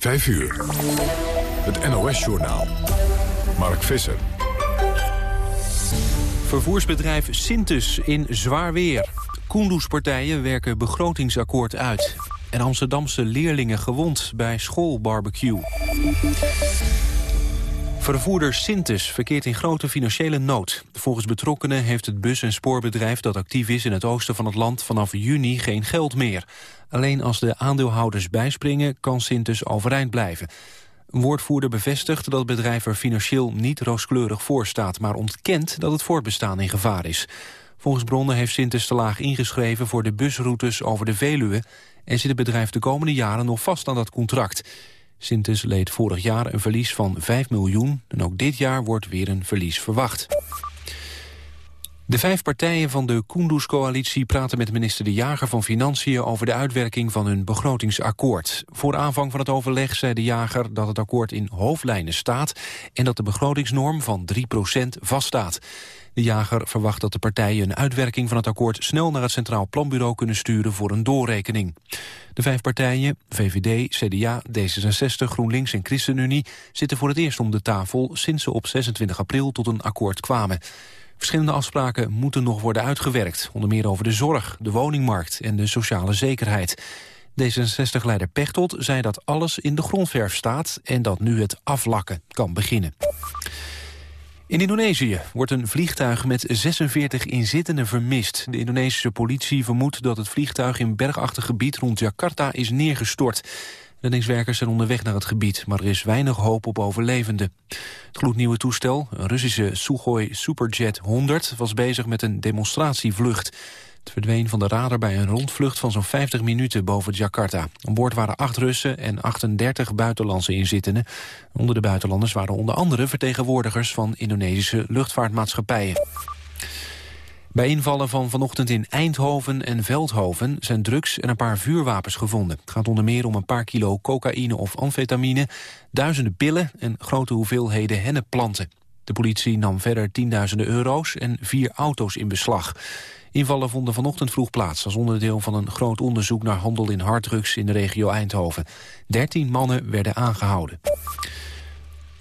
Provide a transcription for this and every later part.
5 uur. Het NOS-journaal. Mark Visser. Vervoersbedrijf Sintus in zwaar weer. Koendoespartijen werken begrotingsakkoord uit. En Amsterdamse leerlingen gewond bij schoolbarbecue. Vervoerder Sintes verkeert in grote financiële nood. Volgens betrokkenen heeft het bus- en spoorbedrijf dat actief is in het oosten van het land vanaf juni geen geld meer. Alleen als de aandeelhouders bijspringen kan Sintes overeind blijven. Een woordvoerder bevestigt dat het bedrijf er financieel niet rooskleurig voor staat, maar ontkent dat het voortbestaan in gevaar is. Volgens bronnen heeft Sintes te laag ingeschreven voor de busroutes over de Veluwe en zit het bedrijf de komende jaren nog vast aan dat contract. Sintes leed vorig jaar een verlies van 5 miljoen... en ook dit jaar wordt weer een verlies verwacht. De vijf partijen van de Kunduz-coalitie praten met minister De Jager van Financiën over de uitwerking van hun begrotingsakkoord. Voor aanvang van het overleg zei De Jager dat het akkoord in hoofdlijnen staat en dat de begrotingsnorm van 3% vaststaat. De jager verwacht dat de partijen een uitwerking van het akkoord... snel naar het Centraal Planbureau kunnen sturen voor een doorrekening. De vijf partijen, VVD, CDA, D66, GroenLinks en ChristenUnie... zitten voor het eerst om de tafel sinds ze op 26 april tot een akkoord kwamen. Verschillende afspraken moeten nog worden uitgewerkt. Onder meer over de zorg, de woningmarkt en de sociale zekerheid. D66-leider Pechtold zei dat alles in de grondverf staat... en dat nu het aflakken kan beginnen. In Indonesië wordt een vliegtuig met 46 inzittenden vermist. De Indonesische politie vermoedt dat het vliegtuig in bergachtig gebied rond Jakarta is neergestort. Reddingswerkers zijn onderweg naar het gebied, maar er is weinig hoop op overlevenden. Het gloednieuwe toestel, een Russische Sukhoi Superjet 100, was bezig met een demonstratievlucht. Het verdween van de radar bij een rondvlucht van zo'n 50 minuten boven Jakarta. Aan boord waren acht Russen en 38 buitenlandse inzittenden. Onder de buitenlanders waren onder andere vertegenwoordigers van Indonesische luchtvaartmaatschappijen. Bij invallen van vanochtend in Eindhoven en Veldhoven zijn drugs en een paar vuurwapens gevonden. Het gaat onder meer om een paar kilo cocaïne of amfetamine, duizenden pillen en grote hoeveelheden hennepplanten. De politie nam verder tienduizenden euro's en vier auto's in beslag. Invallen vonden vanochtend vroeg plaats als onderdeel van een groot onderzoek naar handel in harddrugs in de regio Eindhoven. Dertien mannen werden aangehouden.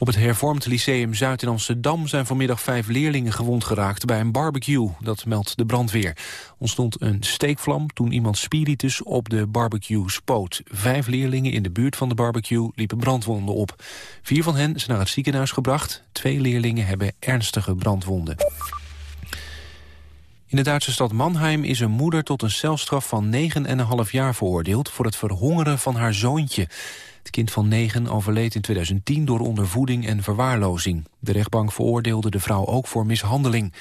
Op het hervormd Lyceum Zuid in Amsterdam zijn vanmiddag vijf leerlingen gewond geraakt bij een barbecue. Dat meldt de brandweer. Ontstond een steekvlam toen iemand spiritus op de barbecue spoot. Vijf leerlingen in de buurt van de barbecue liepen brandwonden op. Vier van hen zijn naar het ziekenhuis gebracht. Twee leerlingen hebben ernstige brandwonden. In de Duitse stad Mannheim is een moeder tot een celstraf van 9,5 jaar veroordeeld voor het verhongeren van haar zoontje. Het kind van 9 overleed in 2010 door ondervoeding en verwaarlozing. De rechtbank veroordeelde de vrouw ook voor mishandeling.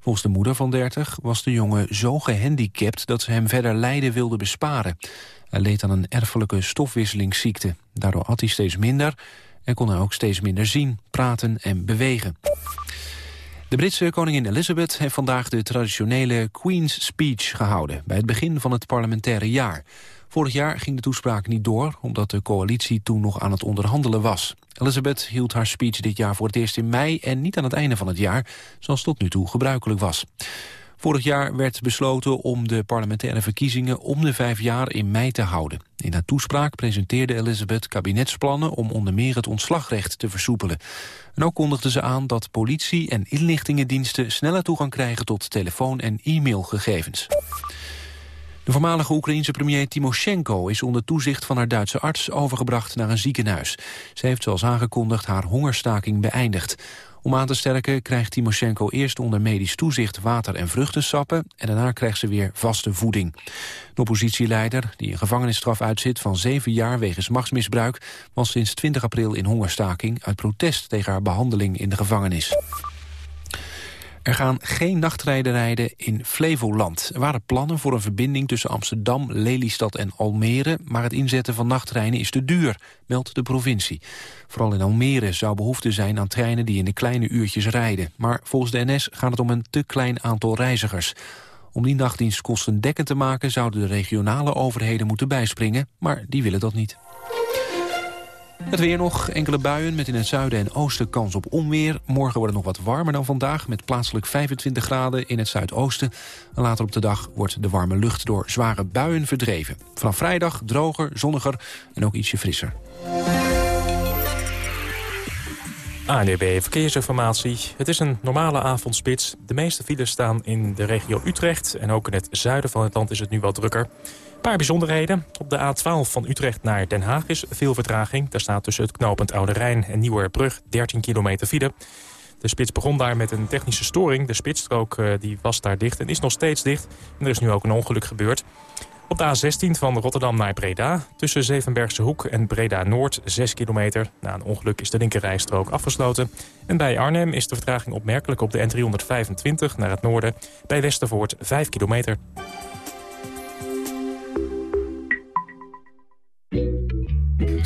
Volgens de moeder van 30 was de jongen zo gehandicapt dat ze hem verder lijden wilde besparen. Hij leed aan een erfelijke stofwisselingsziekte. Daardoor had hij steeds minder en kon hij ook steeds minder zien, praten en bewegen. De Britse koningin Elizabeth heeft vandaag de traditionele Queen's Speech gehouden... bij het begin van het parlementaire jaar. Vorig jaar ging de toespraak niet door, omdat de coalitie toen nog aan het onderhandelen was. Elizabeth hield haar speech dit jaar voor het eerst in mei en niet aan het einde van het jaar, zoals tot nu toe gebruikelijk was. Vorig jaar werd besloten om de parlementaire verkiezingen om de vijf jaar in mei te houden. In haar toespraak presenteerde Elizabeth kabinetsplannen om onder meer het ontslagrecht te versoepelen. En ook kondigde ze aan dat politie en inlichtingendiensten sneller toegang krijgen tot telefoon- en e-mailgegevens. De voormalige Oekraïense premier Timoshenko is onder toezicht van haar Duitse arts overgebracht naar een ziekenhuis. Ze heeft zoals aangekondigd haar hongerstaking beëindigd. Om aan te sterken krijgt Timoshenko eerst onder medisch toezicht water en vruchtensappen en daarna krijgt ze weer vaste voeding. De oppositieleider, die een gevangenisstraf uitzit van zeven jaar wegens machtsmisbruik, was sinds 20 april in hongerstaking uit protest tegen haar behandeling in de gevangenis. Er gaan geen nachtrijden rijden in Flevoland. Er waren plannen voor een verbinding tussen Amsterdam, Lelystad en Almere... maar het inzetten van nachttreinen is te duur, meldt de provincie. Vooral in Almere zou behoefte zijn aan treinen die in de kleine uurtjes rijden. Maar volgens de NS gaat het om een te klein aantal reizigers. Om die nachtdienst kostendekkend te maken... zouden de regionale overheden moeten bijspringen, maar die willen dat niet. Het weer nog, enkele buien met in het zuiden en oosten kans op onweer. Morgen wordt het nog wat warmer dan vandaag... met plaatselijk 25 graden in het zuidoosten. En later op de dag wordt de warme lucht door zware buien verdreven. Vanaf vrijdag droger, zonniger en ook ietsje frisser. ANDB Verkeersinformatie. Het is een normale avondspits. De meeste files staan in de regio Utrecht. En ook in het zuiden van het land is het nu wat drukker. Paar bijzonderheden. Op de A12 van Utrecht naar Den Haag is veel vertraging. Daar staat tussen het knooppunt Oude Rijn en Nieuwerbrug 13 kilometer file. De spits begon daar met een technische storing. De spitsstrook eh, die was daar dicht en is nog steeds dicht. En er is nu ook een ongeluk gebeurd. Op de A16 van Rotterdam naar Breda. Tussen Zevenbergse Hoek en Breda Noord 6 kilometer. Na een ongeluk is de linkerrijstrook afgesloten. En bij Arnhem is de vertraging opmerkelijk op de N325 naar het noorden. Bij Westervoort 5 kilometer.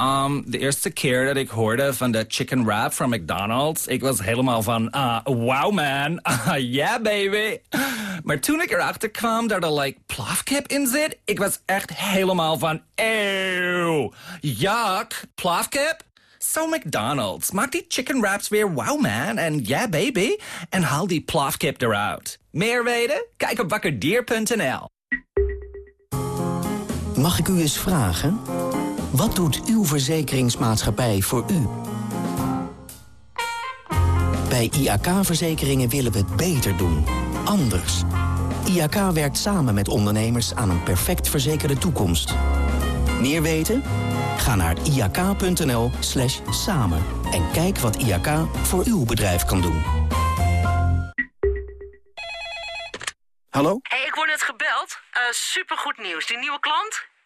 Um, de eerste keer dat ik hoorde van de chicken wrap van McDonald's... ik was helemaal van, uh, wow man, uh, yeah baby. Maar toen ik erachter kwam dat er like plafkip in zit... ik was echt helemaal van, eeuw, yuck, plafkip? So McDonald's, maak die chicken wraps weer wow man en yeah baby... en haal die plafkip eruit. Meer weten? Kijk op wakkerdier.nl. Mag ik u eens vragen... Wat doet uw verzekeringsmaatschappij voor u? Bij IAK-verzekeringen willen we het beter doen. Anders. IAK werkt samen met ondernemers aan een perfect verzekerde toekomst. Meer weten? Ga naar iak.nl slash samen en kijk wat IAK voor uw bedrijf kan doen. Hallo? hey, ik word net gebeld. Uh, supergoed nieuws. Die nieuwe klant?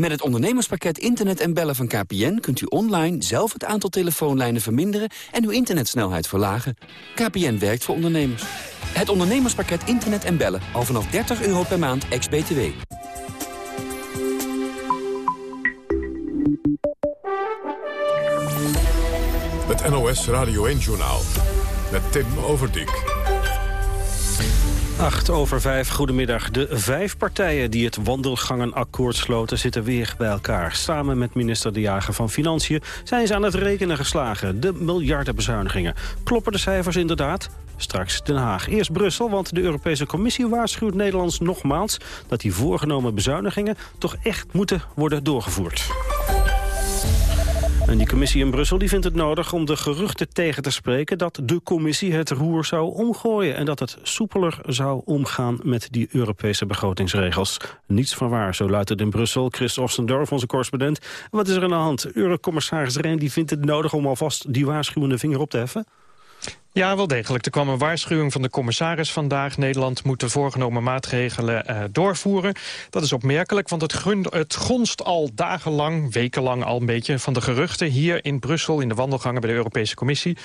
Met het ondernemerspakket Internet en Bellen van KPN... kunt u online zelf het aantal telefoonlijnen verminderen... en uw internetsnelheid verlagen. KPN werkt voor ondernemers. Het ondernemerspakket Internet en Bellen. Al vanaf 30 euro per maand, ex-BTW. Het NOS Radio 1-journaal. Met Tim Overdijk. 8 over 5, goedemiddag. De vijf partijen die het wandelgangenakkoord sloten... zitten weer bij elkaar. Samen met minister De Jager van Financiën zijn ze aan het rekenen geslagen. De miljardenbezuinigingen. Kloppen de cijfers inderdaad? Straks Den Haag. Eerst Brussel, want de Europese Commissie waarschuwt Nederlands nogmaals... dat die voorgenomen bezuinigingen toch echt moeten worden doorgevoerd. En die commissie in Brussel die vindt het nodig om de geruchten tegen te spreken... dat de commissie het roer zou omgooien... en dat het soepeler zou omgaan met die Europese begrotingsregels. Niets van waar, zo luidt het in Brussel. Chris Ostendorf, onze correspondent. Wat is er aan de hand? Eurocommissaris Rehn die vindt het nodig om alvast die waarschuwende vinger op te heffen? Ja, wel degelijk. Er kwam een waarschuwing van de commissaris vandaag. Nederland moet de voorgenomen maatregelen uh, doorvoeren. Dat is opmerkelijk, want het, het gonst al dagenlang, wekenlang al een beetje... van de geruchten hier in Brussel, in de wandelgangen bij de Europese Commissie...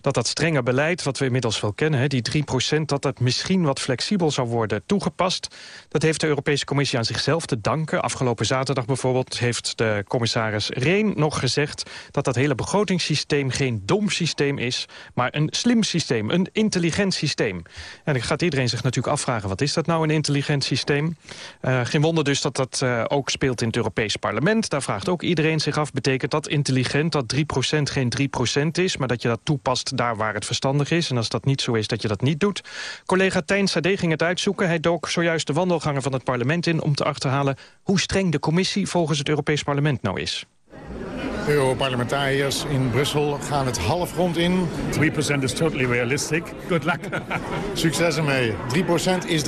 dat dat strenge beleid, wat we inmiddels wel kennen, hè, die 3% dat dat misschien wat flexibel zou worden toegepast. Dat heeft de Europese Commissie aan zichzelf te danken. Afgelopen zaterdag bijvoorbeeld heeft de commissaris Reen nog gezegd... dat dat hele begrotingssysteem geen dom systeem is, maar een slim systeem, een intelligent systeem. En dan gaat iedereen zich natuurlijk afvragen... wat is dat nou, een intelligent systeem? Uh, geen wonder dus dat dat uh, ook speelt in het Europese parlement. Daar vraagt ook iedereen zich af, betekent dat intelligent... dat 3% geen 3% is, maar dat je dat toepast daar waar het verstandig is... en als dat niet zo is, dat je dat niet doet. Collega Tijn Sade ging het uitzoeken. Hij dook zojuist de wandelgangen van het parlement in... om te achterhalen hoe streng de commissie volgens het Europees parlement nou is. Europarlementariërs in Brussel gaan het halfrond in. 3% is totally realistic. Good luck. Succes ermee. 3% is 3%.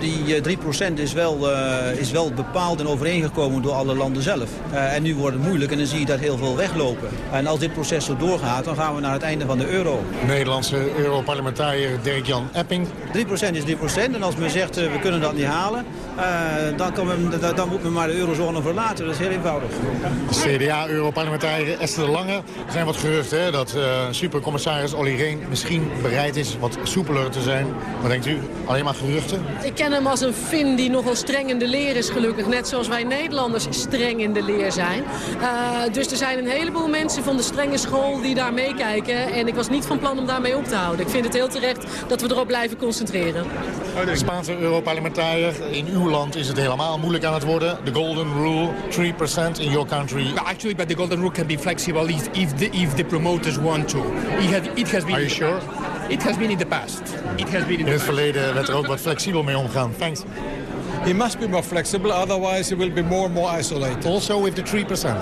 die 3% is wel, is wel bepaald en overeengekomen door alle landen zelf. en nu wordt het moeilijk en dan zie je dat heel veel weglopen. En als dit proces zo doorgaat, dan gaan we naar het einde van de euro. Nederlandse Europarlementariër Dirk-Jan Epping. 3% is 3% en als men zegt we kunnen dat niet halen, dan, kan men, dan moet men maar de eurozone verlaten. Dat is heel eenvoudig. CDA-Europarlementariër Esther de Lange. Er zijn wat geruchten hè, dat supercommissaris Olly Reen misschien bereid is wat soepeler te zijn. Wat denkt u? Alleen maar geruchten? Ik ken hem als een Fin die nogal streng in de leer is gelukkig. Net zoals wij Nederlanders streng in de leer zijn. Uh, dus er zijn een heleboel mensen van de strenge school die daar meekijken. En ik was niet van plan om daarmee op te houden. Ik vind het heel terecht dat we erop blijven concentreren. De Spaanse Europarlementariër, in uw land is het helemaal moeilijk aan het worden. The golden rule, 3% in your country. Actually, but the golden rule can be flexible if the, if the promoters want to. It has, it has been Are you sure? It has been in the past. It has been in, in het verleden werd er ook wat flexibel mee omgegaan. Thanks. He must be more flexible, otherwise he will be more and more isolated. Also with the 3%?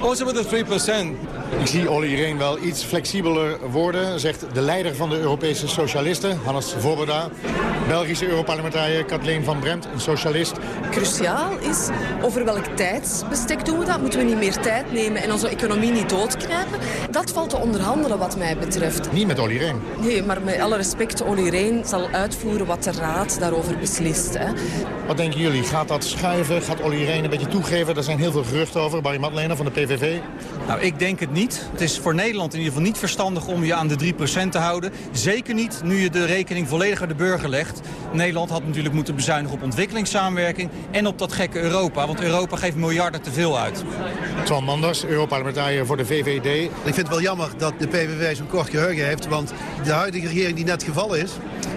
Also with the 3%. Ik zie Olly Reen wel iets flexibeler worden, zegt de leider van de Europese Socialisten, Hannes Svoboda. Belgische Europarlementariër Kathleen van Bremt, een socialist. Cruciaal is over welk tijdsbestek doen we dat. Moeten we niet meer tijd nemen en onze economie niet doodknijpen? Dat valt te onderhandelen wat mij betreft. Niet met Olly Reen? Nee, maar met alle respect, Olly Reen zal uitvoeren wat de Raad daarover beslist. Hè. Wat denken jullie? Gaat dat schuiven? Gaat Olly Reen een beetje toegeven? Er zijn heel veel geruchten over. Barry Madlener van de PVV. Nou, ik denk het niet. Het is voor Nederland in ieder geval niet verstandig om je aan de 3% te houden. Zeker niet nu je de rekening volledig aan de burger legt. Nederland had natuurlijk moeten bezuinigen op ontwikkelingssamenwerking en op dat gekke Europa. Want Europa geeft miljarden te veel uit. Twan Manders, Europarlementariër voor de VVD. Ik vind het wel jammer dat de PVV zo'n kort geheugen heeft. Want de huidige regering die net gevallen is...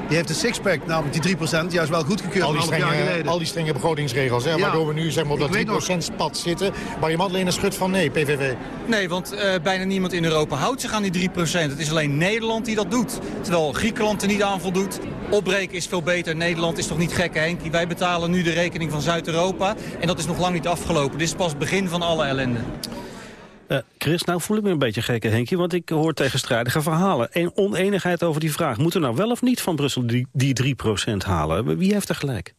Die heeft de sixpack, namelijk die 3%, juist wel goedgekeurd al die strenge, Al die strenge begrotingsregels, hè, waardoor we nu zeg maar, op dat 3%-pad zitten. Maar je Madeleine schudt van nee, PVV. Nee, want uh, bijna niemand in Europa houdt zich aan die 3%. Het is alleen Nederland die dat doet. Terwijl Griekenland er niet aan voldoet. Opbreken is veel beter. Nederland is toch niet gek, Henk? Wij betalen nu de rekening van Zuid-Europa. En dat is nog lang niet afgelopen. Dit is pas het begin van alle ellende. Uh, Chris, nou voel ik me een beetje gekke, Henkje, want ik hoor tegenstrijdige verhalen. En oneenigheid over die vraag. Moeten we nou wel of niet van Brussel die, die 3% halen? Wie heeft er gelijk?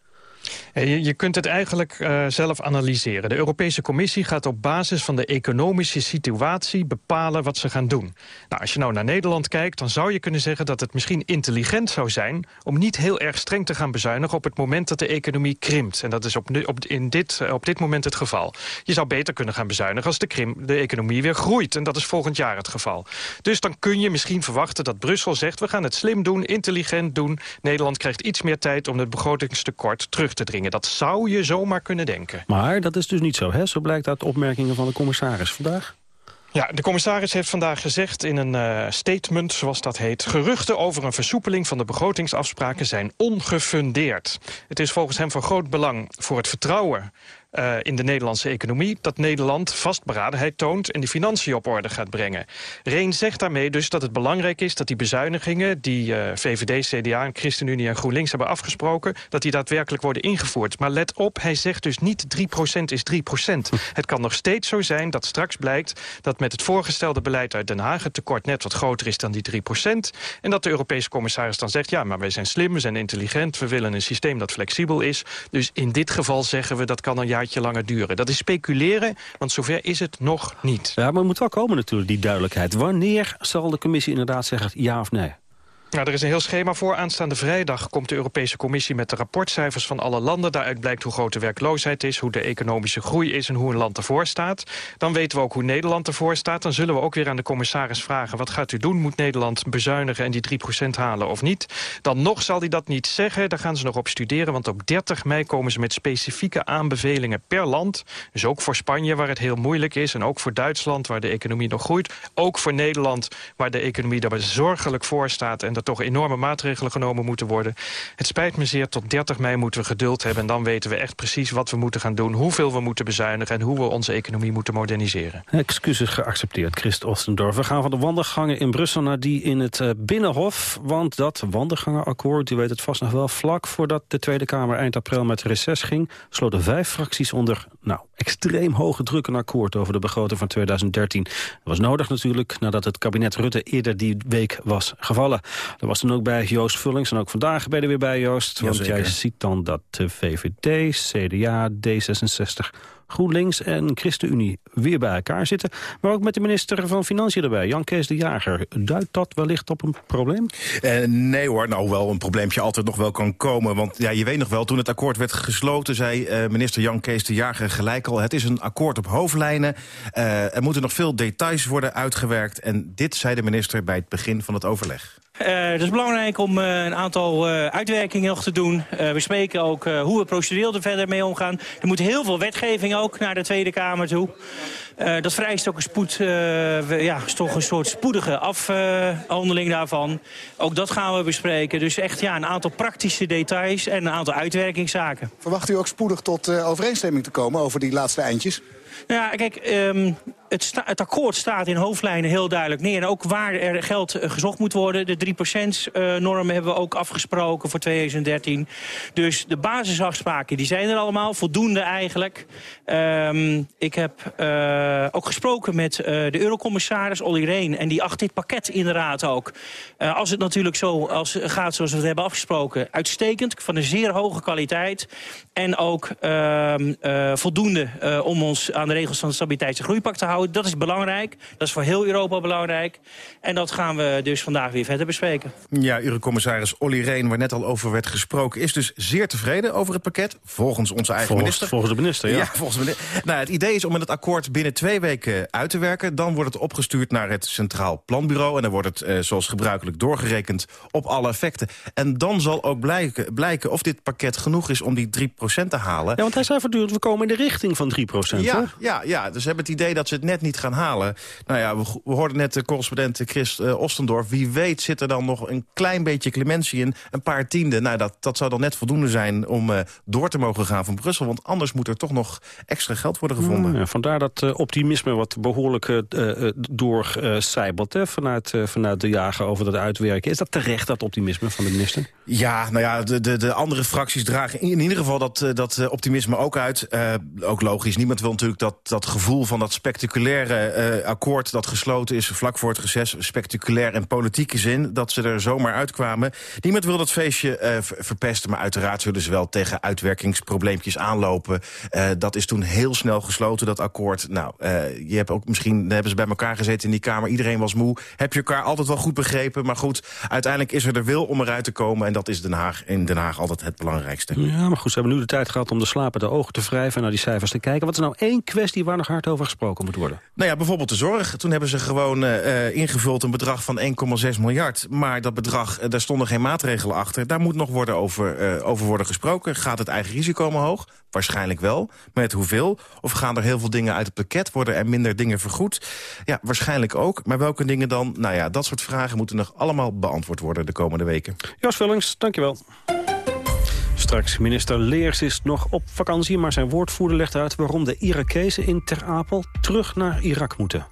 Je, je kunt het eigenlijk uh, zelf analyseren. De Europese Commissie gaat op basis van de economische situatie bepalen wat ze gaan doen. Nou, als je nou naar Nederland kijkt, dan zou je kunnen zeggen dat het misschien intelligent zou zijn om niet heel erg streng te gaan bezuinigen op het moment dat de economie krimpt. En dat is op, op, in dit, op dit moment het geval. Je zou beter kunnen gaan bezuinigen als de, de economie weer groeit. En dat is volgend jaar het geval. Dus dan kun je misschien verwachten dat Brussel zegt... we gaan het slim doen, intelligent doen. Nederland krijgt iets meer tijd om het begrotingstekort terug te dringen. Dat zou je zomaar kunnen denken. Maar dat is dus niet zo, hè? Zo blijkt uit opmerkingen van de commissaris vandaag. Ja, de commissaris heeft vandaag gezegd in een uh, statement, zoals dat heet... geruchten over een versoepeling van de begrotingsafspraken zijn ongefundeerd. Het is volgens hem van groot belang voor het vertrouwen uh, in de Nederlandse economie... dat Nederland vastberadenheid toont en de financiën op orde gaat brengen. Reen zegt daarmee dus dat het belangrijk is dat die bezuinigingen... die uh, VVD, CDA en ChristenUnie en GroenLinks hebben afgesproken... dat die daadwerkelijk worden ingevoerd. Maar let op, hij zegt dus niet 3% is 3%. Het kan nog steeds zo zijn dat straks blijkt... dat met het voorgestelde beleid uit Den Haag... het tekort net wat groter is dan die 3%. En dat de Europese commissaris dan zegt... ja, maar wij zijn slim, we zijn intelligent... we willen een systeem dat flexibel is. Dus in dit geval zeggen we dat kan een jaar jaartje langer duren. Dat is speculeren, want zover is het nog niet. Ja, maar het moet wel komen natuurlijk, die duidelijkheid. Wanneer zal de commissie inderdaad zeggen ja of nee? Nou, er is een heel schema voor. Aanstaande vrijdag komt de Europese Commissie met de rapportcijfers van alle landen. Daaruit blijkt hoe groot de werkloosheid is, hoe de economische groei is en hoe een land ervoor staat. Dan weten we ook hoe Nederland ervoor staat. Dan zullen we ook weer aan de commissaris vragen, wat gaat u doen? Moet Nederland bezuinigen en die 3% halen of niet? Dan nog zal hij dat niet zeggen. Daar gaan ze nog op studeren, want op 30 mei komen ze met specifieke aanbevelingen per land. Dus ook voor Spanje, waar het heel moeilijk is. En ook voor Duitsland, waar de economie nog groeit. Ook voor Nederland, waar de economie er zorgelijk voor staat... er toch enorme maatregelen genomen moeten worden. Het spijt me zeer, tot 30 mei moeten we geduld hebben... en dan weten we echt precies wat we moeten gaan doen... hoeveel we moeten bezuinigen en hoe we onze economie moeten moderniseren. Excuses geaccepteerd, Christ Ostendorf. We gaan van de wandelgangen in Brussel naar die in het eh, Binnenhof. Want dat wandelgangenakkoord, u weet het vast nog wel... vlak voordat de Tweede Kamer eind april met reces ging... sloten vijf fracties onder nou, extreem hoge druk een akkoord over de begroting van 2013. Dat was nodig natuurlijk nadat het kabinet Rutte eerder die week was gevallen. Dat was dan ook bij Joost Vullings en ook vandaag ben je weer bij Joost. Want Jazeker. jij ziet dan dat de VVD, CDA, D66, GroenLinks en ChristenUnie weer bij elkaar zitten. Maar ook met de minister van Financiën erbij, Jan Kees de Jager. Duidt dat wellicht op een probleem? Eh, nee hoor, nou wel een probleempje altijd nog wel kan komen. Want ja, je weet nog wel, toen het akkoord werd gesloten... zei eh, minister Jan Kees de Jager gelijk al... het is een akkoord op hoofdlijnen. Eh, er moeten nog veel details worden uitgewerkt. En dit zei de minister bij het begin van het overleg. Eh, het is belangrijk om eh, een aantal eh, uitwerkingen nog te doen. We spreken ook hoe we procedureel er verder mee omgaan. Er moet heel veel wetgeving ook naar de Tweede Kamer toe. Dat vereist ook een, spoed, we- ja, toch een soort spoedige afhandeling daarvan. Ook dat gaan we bespreken. Dus echt ja, een aantal praktische details en een aantal uitwerkingszaken. Verwacht u ook spoedig tot overeenstemming te komen over die laatste eindjes? Nou ja, kijk, ehm, het, het akkoord staat in hoofdlijnen heel duidelijk neer. En ook waar er geld eh, gezocht moet worden. De 3%-norm hebben we ook afgesproken voor 2013. Dus de basisafspraken die zijn er allemaal. Voldoende eigenlijk. Ehm, ik heb eh, ook gesproken met eh, de eurocommissaris Olly Reen. En die acht dit pakket inderdaad ook. Eh, als het natuurlijk zo als, gaat zoals we het hebben afgesproken. Uitstekend, van een zeer hoge kwaliteit. En ook ehm, eh, voldoende eh, om ons aan de regels van het Stabiliteits- en Groeipact te houden. Dat is belangrijk. Dat is voor heel Europa belangrijk. En dat gaan we dus vandaag weer verder bespreken. Ja, eurocommissaris Olly Reen, waar net al over werd gesproken... is dus zeer tevreden over het pakket, volgens onze eigen Volgens- minister. volgens de minister, ja. volgens de minister. Nou, het idee is om het akkoord binnen twee weken uit te werken. Dan wordt het opgestuurd naar het Centraal Planbureau... en dan wordt het, eh, zoals gebruikelijk, doorgerekend op alle effecten. En dan zal ook blijken, blijken of dit pakket genoeg is om die 3% te halen. Ja, want hij zei voortdurend, we komen in de richting van 3 Ja, ja, ja, dus ze hebben het idee dat ze het net niet gaan halen. Nou ja, we, we hoorden net de correspondent Chris eh, Ostendorf. Wie weet zit er dan nog een klein beetje clementie in. Een paar tienden. Nou, dat, dat zou dan net voldoende zijn om eh, door te mogen gaan van Brussel. Want anders moet er toch nog extra geld worden gevonden. Ja, vandaar dat eh, optimisme wat behoorlijk doorcijbelt vanuit, vanuit de jager over dat uitwerken. Is dat terecht, dat optimisme van de minister? Ja, nou ja, de, de, de andere fracties dragen in ieder geval dat, dat optimisme ook uit. Ook logisch, niemand wil natuurlijk dat, dat gevoel van dat spectaculaire uh, akkoord... dat gesloten is vlak voor het reces, spectaculair en politieke zin... dat ze er zomaar uitkwamen. Niemand wil dat feestje uh, verpesten, maar uiteraard zullen ze wel tegen uitwerkingsprobleempjes aanlopen. Uh, dat is toen heel snel gesloten, dat akkoord. Nou, je hebt ook misschien, hebben ze bij elkaar gezeten in die Kamer... iedereen was moe, heb je elkaar altijd wel goed begrepen... maar goed, uiteindelijk is er de wil om eruit te komen... en dat is Den Haag, in Den Haag altijd het belangrijkste. Ja, maar goed, ze hebben nu de tijd gehad om de slapende ogen te wrijven... en naar die cijfers te kijken. Wat is nou één kwestie waar nog hard over gesproken moet worden? Nou ja, bijvoorbeeld de zorg. Toen hebben ze gewoon uh, ingevuld een bedrag van 1,6 miljard. Maar dat bedrag, uh, daar stonden geen maatregelen achter. Daar moet nog worden over, uh, over worden gesproken. Gaat het eigen risico omhoog? Waarschijnlijk wel. Met hoeveel? Of gaan er heel veel dingen uit het pakket? Worden er minder dingen vergoed? Ja, waarschijnlijk ook. Maar welke dingen dan? Nou ja, dat soort vragen moeten nog allemaal beantwoord worden de komende weken. Jos Vullings, dankjewel. Straks, minister Leers is nog op vakantie... maar zijn woordvoerder legt uit waarom de Irakezen in Ter Apel terug naar Irak moeten.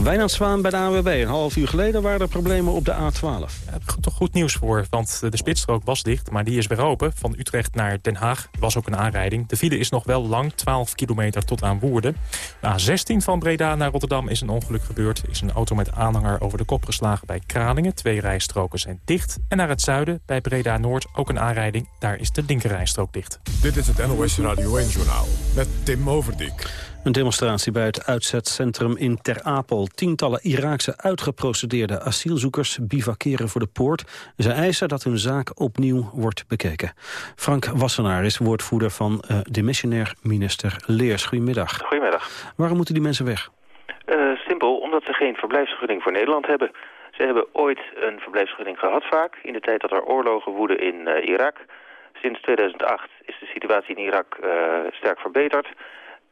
Wijnand Zwaan bij de ANWB. Een half uur geleden waren er problemen op de A12. Ja, toch goed nieuws voor, want de spitsstrook was dicht, maar die is weer open. Van Utrecht naar Den Haag was ook een aanrijding. De file is nog wel lang, 12 kilometer tot aan Woerden. De A16 van Breda naar Rotterdam is een ongeluk gebeurd. Is een auto met aanhanger over de kop geslagen bij Kralingen. Twee rijstroken zijn dicht. En naar het zuiden, bij Breda Noord, ook een aanrijding. Daar is de linkerrijstrook dicht. Dit is het NOS Radio 1-journaal met Tim Overdijk. Een demonstratie bij het uitzetcentrum in Ter Apel. Tientallen Iraakse uitgeprocedeerde asielzoekers bivakeren voor de poort. Ze eisen dat hun zaak opnieuw wordt bekeken. Frank Wassenaar is woordvoerder van uh, de missionair minister Leers. Goedemiddag. Goedemiddag. Waarom moeten die mensen weg? Uh, simpel, omdat ze geen verblijfsvergunning voor Nederland hebben. Ze hebben ooit een verblijfsvergunning gehad vaak, in de tijd dat er oorlogen woeden in uh, Irak. Sinds 2008 is de situatie in Irak sterk verbeterd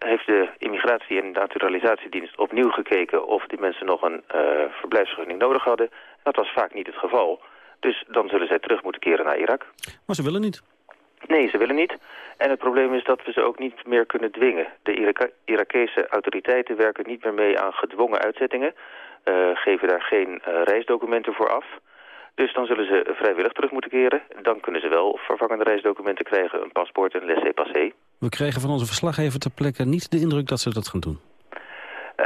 heeft de Immigratie- en Naturalisatiedienst opnieuw gekeken of die mensen nog een uh, verblijfsvergunning nodig hadden. Dat was vaak niet het geval. Dus dan zullen zij terug moeten keren naar Irak. Maar ze willen niet. Nee, ze willen niet. En het probleem is dat we ze ook niet meer kunnen dwingen. De Iraka Irakese autoriteiten werken niet meer mee aan gedwongen uitzettingen. Uh, geven daar geen uh, reisdocumenten voor af. Dus dan zullen ze vrijwillig terug moeten keren. Dan kunnen ze wel vervangende reisdocumenten krijgen, een paspoort en laissez-passer. We kregen van onze verslaggever ter plekke niet de indruk dat ze dat gaan doen.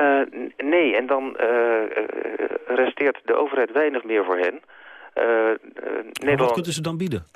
Uh, nee, en dan uh, resteert de overheid weinig meer voor hen. Nederland... Wat kunnen ze dan bieden?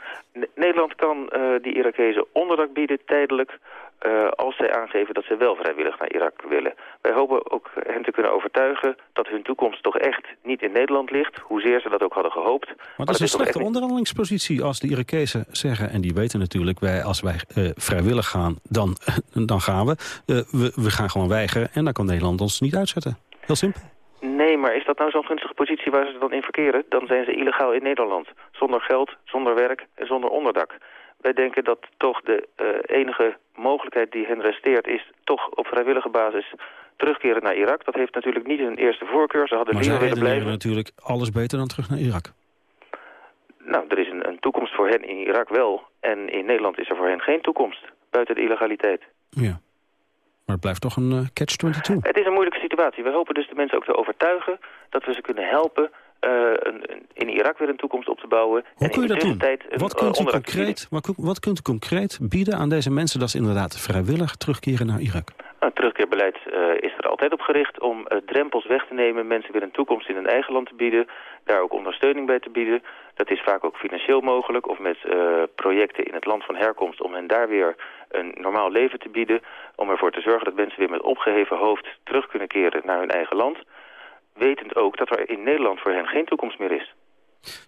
Nederland kan die Irakezen onderdak bieden, tijdelijk... Uh, als zij aangeven dat ze wel vrijwillig naar Irak willen. Wij hopen ook hen te kunnen overtuigen dat hun toekomst toch echt niet in Nederland ligt, hoezeer ze dat ook hadden gehoopt. Maar, dat is een slechte onderhandelingspositie als de Irakezen zeggen, en die weten natuurlijk, wij, als wij uh, vrijwillig gaan, dan, dan gaan we. Uh, we. We gaan gewoon weigeren en dan kan Nederland ons niet uitzetten. Heel simpel. Nee, maar is dat nou zo'n gunstige positie waar ze dan in verkeren? Dan zijn ze illegaal in Nederland. Zonder geld, zonder werk en zonder onderdak. Wij denken dat toch de uh, enige mogelijkheid die hen resteert... is toch op vrijwillige basis terugkeren naar Irak. Dat heeft natuurlijk niet hun eerste voorkeur. Ze hadden maar liever willen blijven. natuurlijk alles beter dan terug naar Irak. Nou, er is een, een toekomst voor hen in Irak wel. En in Nederland is er voor hen geen toekomst. Buiten de illegaliteit. Ja. Maar het blijft toch een uh, catch-22. Het is een moeilijke situatie. We hopen dus de mensen ook te overtuigen... dat we ze kunnen helpen een, in Irak weer een toekomst op te bouwen. Hoe en kun je dat doen? Wat kunt, u concreet, wat, wat, kunt u concreet bieden aan deze mensen... dat ze inderdaad vrijwillig terugkeren naar Irak? Nou, het terugkeerbeleid uh, is er altijd op gericht om uh, drempels weg te nemen... mensen weer een toekomst in hun eigen land te bieden... daar ook ondersteuning bij te bieden. Dat is vaak ook financieel mogelijk of met projecten in het land van herkomst... om hen daar weer een normaal leven te bieden... om ervoor te zorgen dat mensen weer met opgeheven hoofd terug kunnen keren naar hun eigen land wetend ook dat er in Nederland voor hen geen toekomst meer is.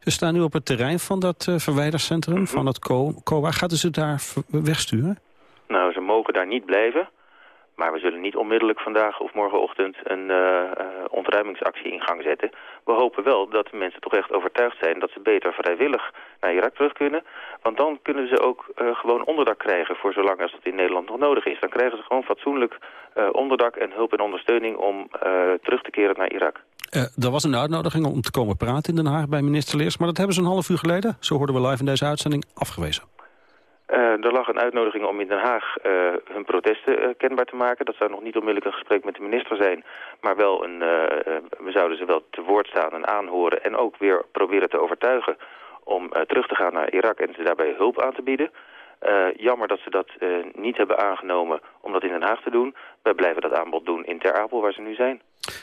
Ze staan nu op het terrein van dat uh, verwijdercentrum, van het COA. Gaat u ze daar wegsturen? Nou, ze mogen daar niet blijven. Maar we zullen niet onmiddellijk vandaag of morgenochtend een uh, uh, ontruimingsactie in gang zetten. We hopen wel dat de mensen toch echt overtuigd zijn dat ze beter vrijwillig naar Irak terug kunnen. Want dan kunnen ze ook uh, gewoon onderdak krijgen voor zolang als dat in Nederland nog nodig is. Dan krijgen ze gewoon fatsoenlijk onderdak en hulp en ondersteuning om terug te keren naar Irak. er was een uitnodiging om te komen praten in Den Haag bij minister Leers. Maar dat hebben ze een half uur geleden, zo hoorden we live in deze uitzending, afgewezen. Uh, er lag een uitnodiging om in Den Haag uh, hun protesten uh, kenbaar te maken. Dat zou nog niet onmiddellijk een gesprek met de minister zijn. Maar wel een, we zouden ze wel te woord staan en aanhoren. En ook weer proberen te overtuigen om terug te gaan naar Irak en ze daarbij hulp aan te bieden. Jammer dat ze dat niet hebben aangenomen om dat in Den Haag te doen. Wij blijven dat aanbod doen in Ter Apel waar ze nu zijn.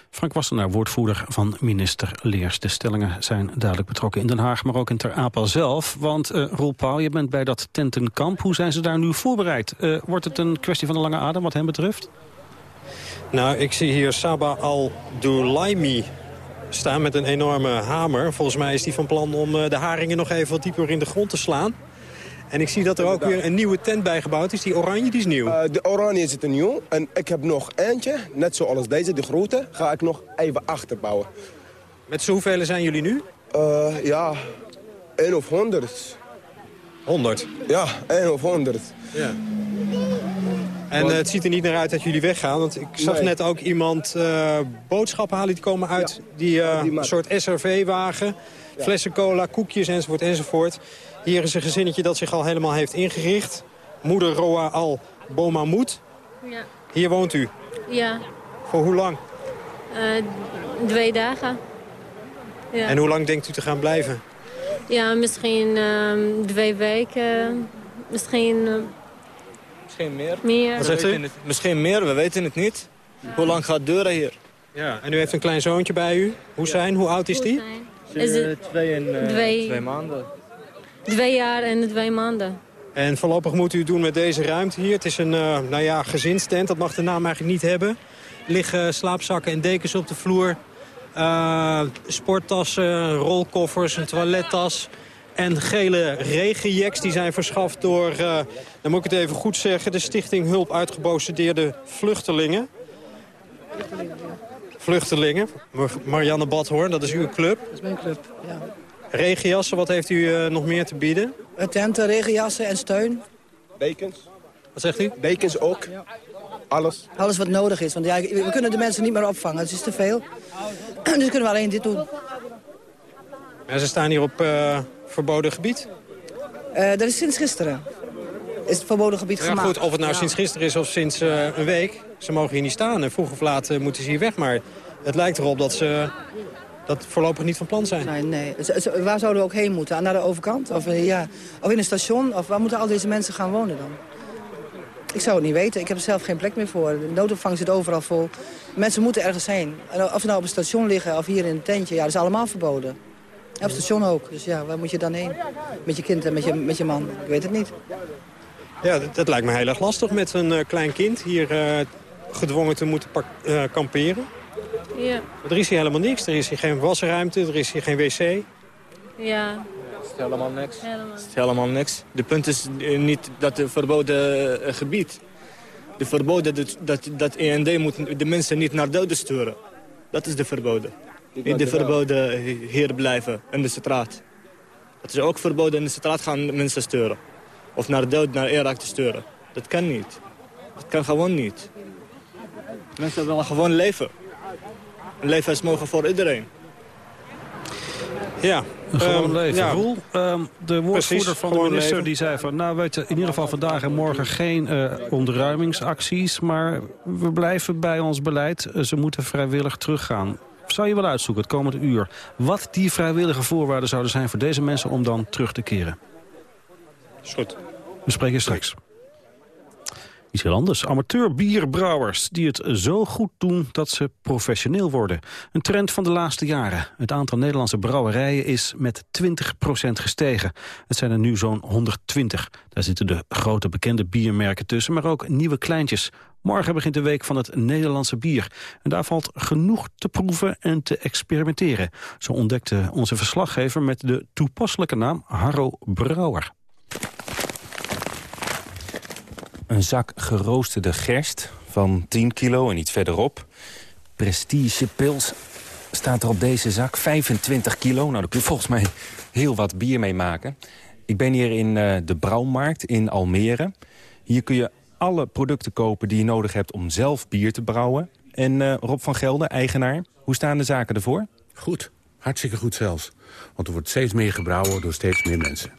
Frank Wassenaar, woordvoerder van minister Leers. De stellingen zijn duidelijk betrokken in Den Haag, maar ook in Ter Apel zelf. Want uh, Roel Pauw, je bent bij dat tentenkamp. Hoe zijn ze daar nu voorbereid? Uh, wordt het een kwestie van de lange adem wat hem betreft? Nou, ik zie hier Sabah al-Doulaimi staan met een enorme hamer. Volgens mij is hij van plan om uh, de haringen nog even wat dieper in de grond te slaan. En ik zie dat er ook weer een nieuwe tent bijgebouwd is. Die oranje die is nieuw. Uh, de oranje is het nieuw. En ik heb nog eentje, net zoals deze, de grote, ga ik nog even achterbouwen. Met zoveel zijn jullie nu? Uh, ja, 1 of 100. 100? Ja, 1 of 100. Ja. En uh, het ziet er niet naar uit dat jullie weggaan. Want ik zag nee. net ook iemand uh, boodschappen halen. Die komen uit ja. die, uh, soort SRV-wagen. Ja. Flessen cola, koekjes enzovoort enzovoort. Hier is een gezinnetje dat zich al helemaal heeft ingericht. Moeder Roa al Bomamoed. Ja. Hier woont u? Ja. Voor hoe lang? Uh, twee dagen. Ja. En hoe lang denkt u te gaan blijven? Ja, misschien uh, twee weken. Misschien... Uh, misschien meer. meer. Wat zegt u? Het, misschien meer, we weten het niet. Hoe lang gaat het duren hier? Ja, en u heeft een klein zoontje bij u. Hoe zijn? Hoe oud is die? Is het twee, en, twee... twee maanden. Twee jaar en twee maanden. En voorlopig moet u het doen met deze ruimte hier. Het is een uh, nou ja, gezinstent, dat mag de naam eigenlijk niet hebben. Er liggen slaapzakken en dekens op de vloer. Uh, sporttassen, rolkoffers, een toilettas en gele regenjacks. Die zijn verschaft door, uh, dan moet ik het even goed zeggen... de Stichting Hulp Uitgebocedeerde Vluchtelingen. Vluchtelingen. Marianne Badhoorn, dat is uw club. Dat is mijn club, ja. Regenjassen, wat heeft u uh, nog meer te bieden? Tenten, regenjassen en steun. Dekens. Wat zegt u? Dekens ook. Ja. Alles. Alles wat nodig is. Want ja, we kunnen de mensen niet meer opvangen. Het is te veel. dus kunnen we alleen dit doen. Ja, ze staan hier op uh, verboden gebied? Uh, dat is sinds gisteren. Is het verboden gebied ja, gemaakt. Goed, of het nou ja. sinds gisteren is of sinds uh, een week. Ze mogen hier niet staan. En vroeg of laat moeten ze hier weg. Maar het lijkt erop dat ze dat voorlopig niet van plan zijn. Nee, nee. Waar zouden we ook heen moeten? Naar de overkant? Of, ja, of in een station? Of waar moeten al deze mensen gaan wonen dan? Ik zou het niet weten. Ik heb er zelf geen plek meer voor. De noodopvang zit overal vol. Mensen moeten ergens zijn. Of ze nou op een station liggen of hier in een tentje, ja, dat is allemaal verboden. op het station ook. Dus ja, waar moet je dan heen? Met je kind en met je, met je man? Ik weet het niet. Ja, dat, dat lijkt me heel erg lastig met een uh, klein kind hier uh, gedwongen te moeten uh, kamperen. Ja. Er is hier helemaal niks. Er is hier geen wasruimte, er is hier geen wc. Ja. Het is helemaal niks. Helemaal. Het is helemaal niks. De punt is niet dat het verboden gebied. De verboden dat, dat, dat END moet de mensen niet naar doden sturen. Dat is de verboden. Niet de verboden hier blijven in de straat. Het is ook verboden in de straat gaan mensen sturen. Of naar dood naar Irak te sturen. Dat kan niet. Dat kan gewoon niet. Mensen willen gewoon leven. Een leven is mogen voor iedereen. Ja. Gewoon um, leven. ja. Roel, um, de woordvoerder Precies, van de minister leven. die zei van... nou, weet je, in ieder geval vandaag en morgen geen uh, ontruimingsacties... maar we blijven bij ons beleid. Uh, ze moeten vrijwillig teruggaan. Zou je wel uitzoeken het komende uur... wat die vrijwillige voorwaarden zouden zijn voor deze mensen... om dan terug te keren? Is goed. We spreken straks. Iets heel anders. Amateur bierbrouwers die het zo goed doen dat ze professioneel worden. Een trend van de laatste jaren. Het aantal Nederlandse brouwerijen is met 20% gestegen. Het zijn er nu zo'n 120. Daar zitten de grote bekende biermerken tussen, maar ook nieuwe kleintjes. Morgen begint de week van het Nederlandse bier. En daar valt genoeg te proeven en te experimenteren. Zo ontdekte onze verslaggever met de toepasselijke naam Harro Brouwer. Een zak geroosterde gerst van 10 kilo en iets verderop. Prestige pils staat er op deze zak. 25 kilo. Nou, daar kun je volgens mij heel wat bier mee maken. Ik ben hier in uh, de Brouwmarkt in Almere. Hier kun je alle producten kopen die je nodig hebt om zelf bier te brouwen. En uh, Rob van Gelder, eigenaar, hoe staan de zaken ervoor? Goed, hartstikke goed zelfs. Want er wordt steeds meer gebrouwen door steeds meer mensen.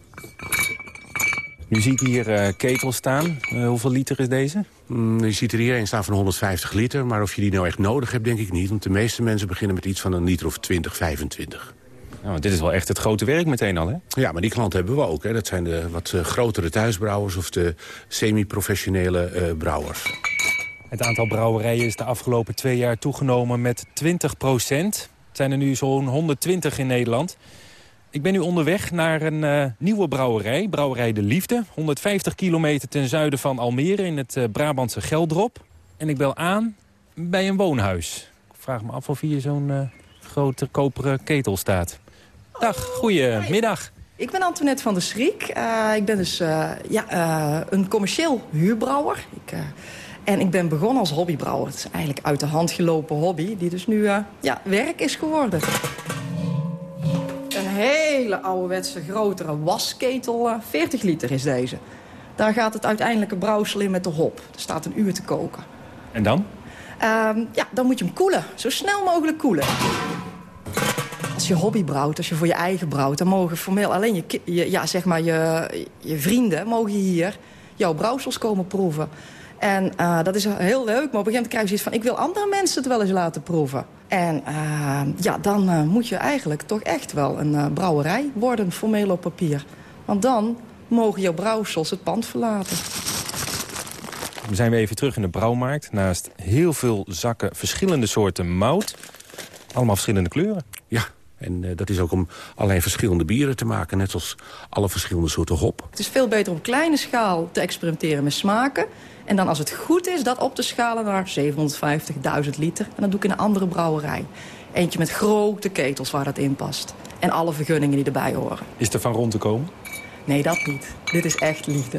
Nu zie ik hier uh, ketels staan. Uh, hoeveel liter is deze? Mm, je ziet er hier een staan van 150 liter. Maar of je die nou echt nodig hebt, denk ik niet. Want de meeste mensen beginnen met iets van een liter of 20, 25. Nou, dit is wel echt het grote werk meteen al, hè? Ja, maar die klanten hebben we ook. Hè. Dat zijn de wat uh, grotere thuisbrouwers of de semi-professionele brouwers. Het aantal brouwerijen is de afgelopen twee jaar toegenomen met 20 procent. Het zijn er nu zo'n 120 in Nederland. Ik ben nu onderweg naar een uh, nieuwe brouwerij, Brouwerij De Liefde. 150 kilometer ten zuiden van Almere in het uh, Brabantse Geldrop. En ik bel aan bij een woonhuis. Ik vraag me af of hier zo'n uh, grote koperen ketel staat. Dag, goedemiddag. Ik ben Antoinette van der Schriek. ik ben dus ja, een commercieel huurbrouwer. Ik, en ik ben begonnen als hobbybrouwer. Het is eigenlijk uit de hand gelopen hobby die dus nu ja, werk is geworden. Hele ouderwetse grotere wasketel, 40 liter is deze. Daar gaat het uiteindelijke brouwsel in met de hop. Er staat een uur te koken. En dan? Uh, ja, dan moet je hem koelen. Zo snel mogelijk koelen. Als je hobby brouwt, als je voor je eigen brouwt... dan mogen formeel alleen je, je, ja, zeg maar je, je vrienden mogen hier jouw brouwsels komen proeven. En uh, dat is heel leuk, maar op een gegeven moment krijg je zoiets van... ik wil andere mensen het wel eens laten proeven. En uh, ja, dan uh, moet je eigenlijk toch echt wel een brouwerij worden, formeel op papier. Want dan mogen jouw brouwsels het pand verlaten. We zijn weer even terug in de brouwmarkt. Naast heel veel zakken verschillende soorten mout. Allemaal verschillende kleuren. En uh, dat is ook om allerlei verschillende bieren te maken. Net zoals alle verschillende soorten hop. Het is veel beter op kleine schaal te experimenteren met smaken. En dan als het goed is, dat op te schalen naar 750.000 liter. En dat doe ik in een andere brouwerij. Eentje met grote ketels waar dat in past. En alle vergunningen die erbij horen. Is er van rond te komen? Nee, dat niet. Dit is echt liefde.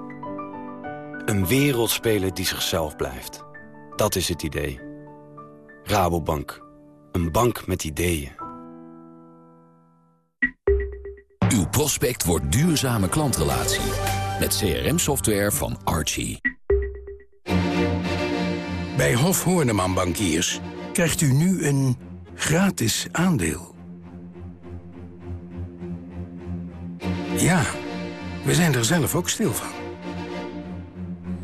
Een wereldspeler die zichzelf blijft. Dat is het idee. Rabobank. Een bank met ideeën. Prospect wordt duurzame klantrelatie. Met CRM-software van Archie. Bij Hof Hoorneman Bankiers krijgt u nu een gratis aandeel. Ja, we zijn er zelf ook stil van.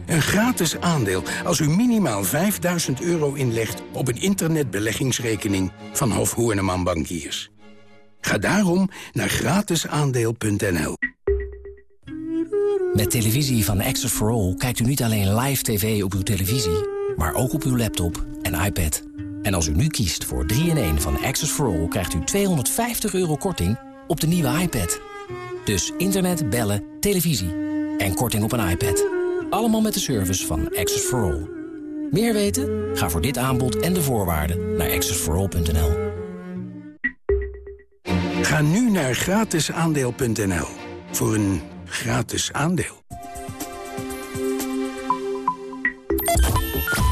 Een gratis aandeel als u minimaal 5000 euro inlegt op een internetbeleggingsrekening van Hof Hoorneman Bankiers. Ga daarom naar gratisaandeel.nl. Met televisie van Access for All kijkt u niet alleen live tv op uw televisie, maar ook op uw laptop en iPad. En als u nu kiest voor 3-in-1 van Access for All... krijgt u 250 euro korting op de nieuwe iPad. Dus internet, bellen, televisie en korting op een iPad. Allemaal met de service van Access for All. Meer weten? Ga voor dit aanbod en de voorwaarden naar accessforall.nl. Ga nu naar gratisaandeel.nl voor een gratis aandeel.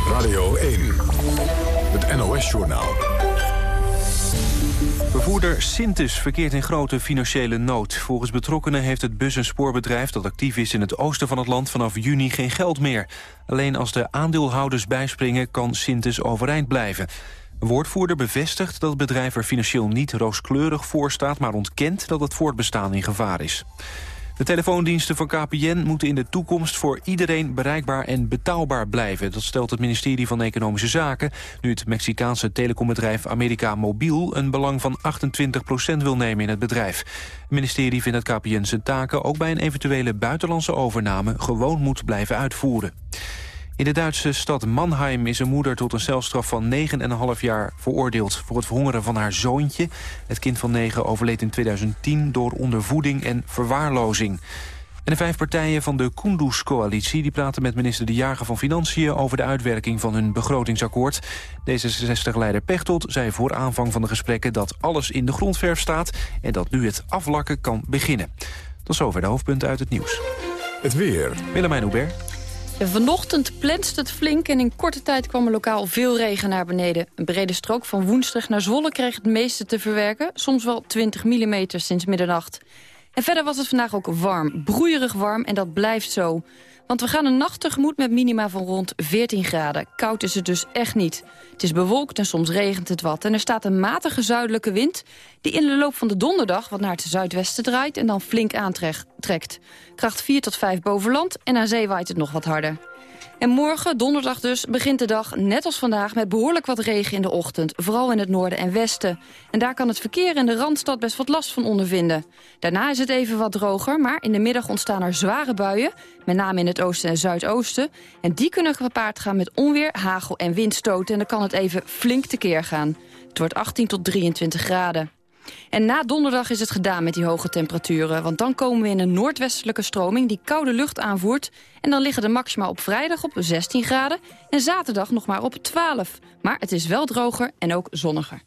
Radio 1, het NOS-journaal. Vervoerder Sintus verkeert in grote financiële nood. Volgens betrokkenen heeft het bus- en spoorbedrijf... dat actief is in het oosten van het land vanaf juni geen geld meer. Alleen als de aandeelhouders bijspringen kan Sintus overeind blijven. Een woordvoerder bevestigt dat het bedrijf er financieel niet rooskleurig voor staat... maar ontkent dat het voortbestaan in gevaar is. De telefoondiensten van KPN moeten in de toekomst voor iedereen bereikbaar en betaalbaar blijven. Dat stelt het ministerie van Economische Zaken, nu het Mexicaanse telecombedrijf America Mobiel een belang van 28% wil nemen in het bedrijf. Het ministerie vindt dat KPN zijn taken ook bij een eventuele buitenlandse overname gewoon moet blijven uitvoeren. In de Duitse stad Mannheim is een moeder tot een celstraf van 9,5 jaar veroordeeld... voor het verhongeren van haar zoontje. Het kind van 9 overleed in 2010 door ondervoeding en verwaarlozing. En de vijf partijen van de Kunduz-coalitie... praten met minister De Jager van Financiën... over de uitwerking van hun begrotingsakkoord. D66-leider Pechtold zei voor aanvang van de gesprekken... dat alles in de grondverf staat en dat nu het aflakken kan beginnen. Tot zover de hoofdpunten uit het nieuws. Het weer. Willemijn Hubert. Vanochtend plenst het flink en in korte tijd kwam er lokaal veel regen naar beneden. Een brede strook van woensdag naar Zwolle kreeg het meeste te verwerken. Soms wel 20 mm sinds middernacht. En verder was het vandaag ook warm, broeierig warm en dat blijft zo. Want we gaan een nacht tegemoet met minima van rond 14 graden. Koud is het dus echt niet. Het is bewolkt en soms regent het wat. En er staat een matige zuidelijke wind... die in de loop van de donderdag wat naar het zuidwesten draait... en dan flink aantrekt. Kracht 4 tot 5 boven land en aan zee waait het nog wat harder. En morgen, donderdag dus, begint de dag net als vandaag... met behoorlijk wat regen in de ochtend, vooral in het noorden en westen. En daar kan het verkeer in de Randstad best wat last van ondervinden. Daarna is het even wat droger, maar in de middag ontstaan er zware buien... met name in het oosten en zuidoosten. En die kunnen gepaard gaan met onweer, hagel en windstoten... en dan kan het even flink tekeer gaan. Het wordt 18 tot 23 graden. En na donderdag is het gedaan met die hoge temperaturen. Want dan komen we in een noordwestelijke stroming die koude lucht aanvoert. En dan liggen de maxima op vrijdag op 16 graden en zaterdag nog maar op 12. Maar het is wel droger en ook zonniger.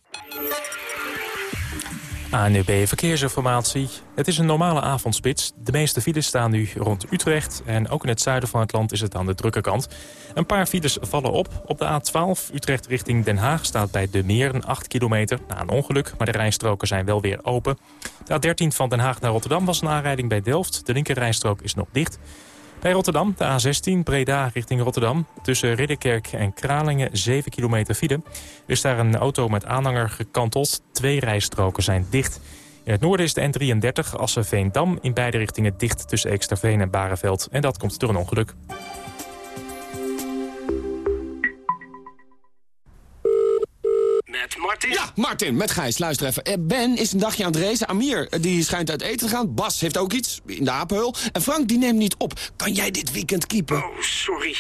ANUB Verkeersinformatie. Het is een normale avondspits. De meeste files staan nu rond Utrecht. En ook in het zuiden van het land is het aan de drukke kant. Een paar files vallen op. Op de A12 Utrecht richting Den Haag staat bij De Meren 8 kilometer na een ongeluk. Maar de rijstroken zijn wel weer open. De A13 van Den Haag naar Rotterdam was een aanrijding bij Delft. De linkerrijstrook is nog dicht. Bij Rotterdam, de A16, Breda richting Rotterdam. Tussen Ridderkerk en Kralingen 7 kilometer file. Is daar een auto met aanhanger gekanteld. Twee rijstroken zijn dicht. In het noorden is de N33 Assen-Veendam in beide richtingen dicht tussen Eeksterveen en Bareveld. En dat komt door een ongeluk. Met Martin? Ja, Martin, met Gijs. Luister even. Eh, Ben is een dagje aan het racen. Amir, eh, die schijnt uit eten te gaan. Bas heeft ook iets, in de apenhul. En Frank, die neemt niet op. Kan jij dit weekend keepen? Oh, sorry.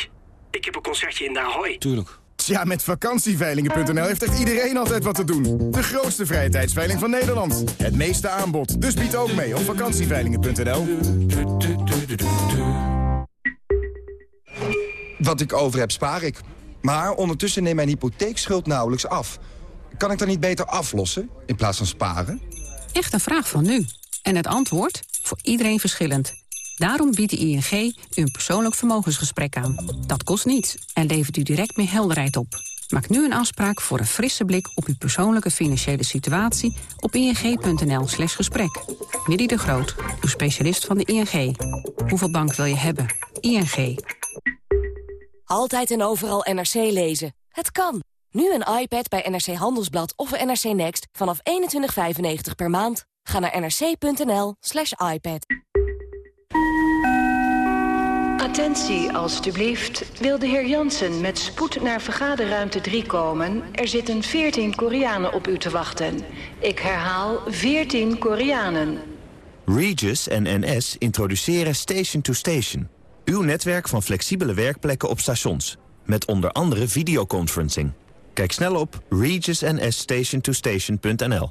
Ik heb een concertje in de Ahoy. Tuurlijk. Ja, met vakantieveilingen.nl heeft echt iedereen altijd wat te doen. De grootste vrije tijdsveiling van Nederland. Het meeste aanbod. Dus bied ook mee op vakantieveilingen.nl. Wat ik over heb, spaar ik. Maar ondertussen neemt mijn hypotheekschuld nauwelijks af. Kan ik dan niet beter aflossen in plaats van sparen? Echt een vraag van nu. En het antwoord? Voor iedereen verschillend. Daarom biedt de ING u een persoonlijk vermogensgesprek aan. Dat kost niets en levert u direct meer helderheid op. Maak nu een afspraak voor een frisse blik op uw persoonlijke financiële situatie op ing.nl slash gesprek. Willy de Groot, uw specialist van de ING. Hoeveel bank wil je hebben? ING. Altijd en overal NRC lezen. Het kan. Nu een iPad bij NRC Handelsblad of NRC Next vanaf 21,95 per maand. Ga naar nrc.nl slash iPad. Attentie, alstublieft. Wil de heer Jansen met spoed naar vergaderruimte 3 komen? Er zitten 14 Koreanen op u te wachten. Ik herhaal 14 Koreanen. Regis en NS introduceren Station to Station. Uw netwerk van flexibele werkplekken op stations. Met onder andere videoconferencing. Kijk snel op regisnsstationtostation.nl.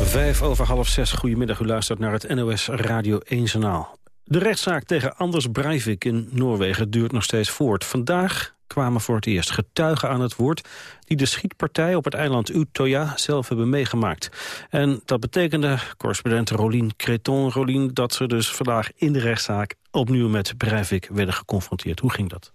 Vijf over half zes, goedemiddag. U luistert naar het NOS Radio 1 Journaal. De rechtszaak tegen Anders Breivik in Noorwegen duurt nog steeds voort. Vandaag kwamen voor het eerst getuigen aan het woord... die de schietpartij op het eiland Utøya zelf hebben meegemaakt. En dat betekende, correspondent Rolien Creton, Rolien... dat ze dus vandaag in de rechtszaak opnieuw met Breivik werden geconfronteerd. Hoe ging dat?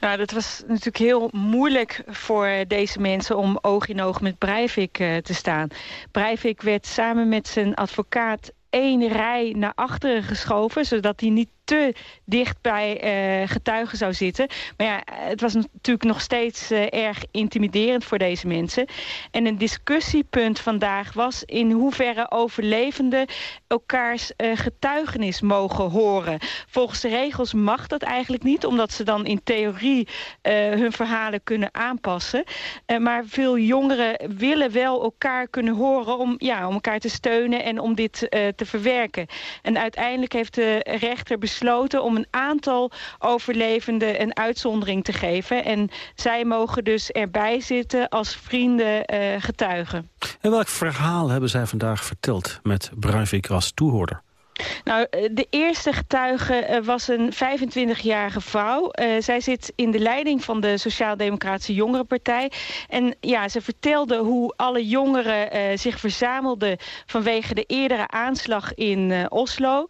Nou, dat was natuurlijk heel moeilijk voor deze mensen om oog in oog met Breivik uh, te staan. Breivik werd samen met zijn advocaat één rij naar achteren geschoven... zodat hij niet te dicht bij uh, getuigen zou zitten. Maar ja, het was natuurlijk nog steeds uh, erg intimiderend voor deze mensen. En een discussiepunt vandaag was in hoeverre overlevenden elkaars uh, getuigenis mogen horen. Volgens de regels mag dat eigenlijk niet, omdat ze dan in theorie hun verhalen kunnen aanpassen. maar veel jongeren willen wel elkaar kunnen horen om, ja, om elkaar te steunen en om dit te verwerken. En uiteindelijk heeft de rechter besloten besloten om een aantal overlevenden een uitzondering te geven. En zij mogen dus erbij zitten als vrienden uh, getuigen. En welk verhaal hebben zij vandaag verteld met Breivik als toehoorder? Nou, eh, de eerste getuige eh, was een 25-jarige vrouw. Uh, zij zit in de leiding van de Sociaal-Democratische Jongerenpartij. En ja, ze vertelde hoe alle jongeren zich verzamelden... vanwege de eerdere aanslag in Oslo.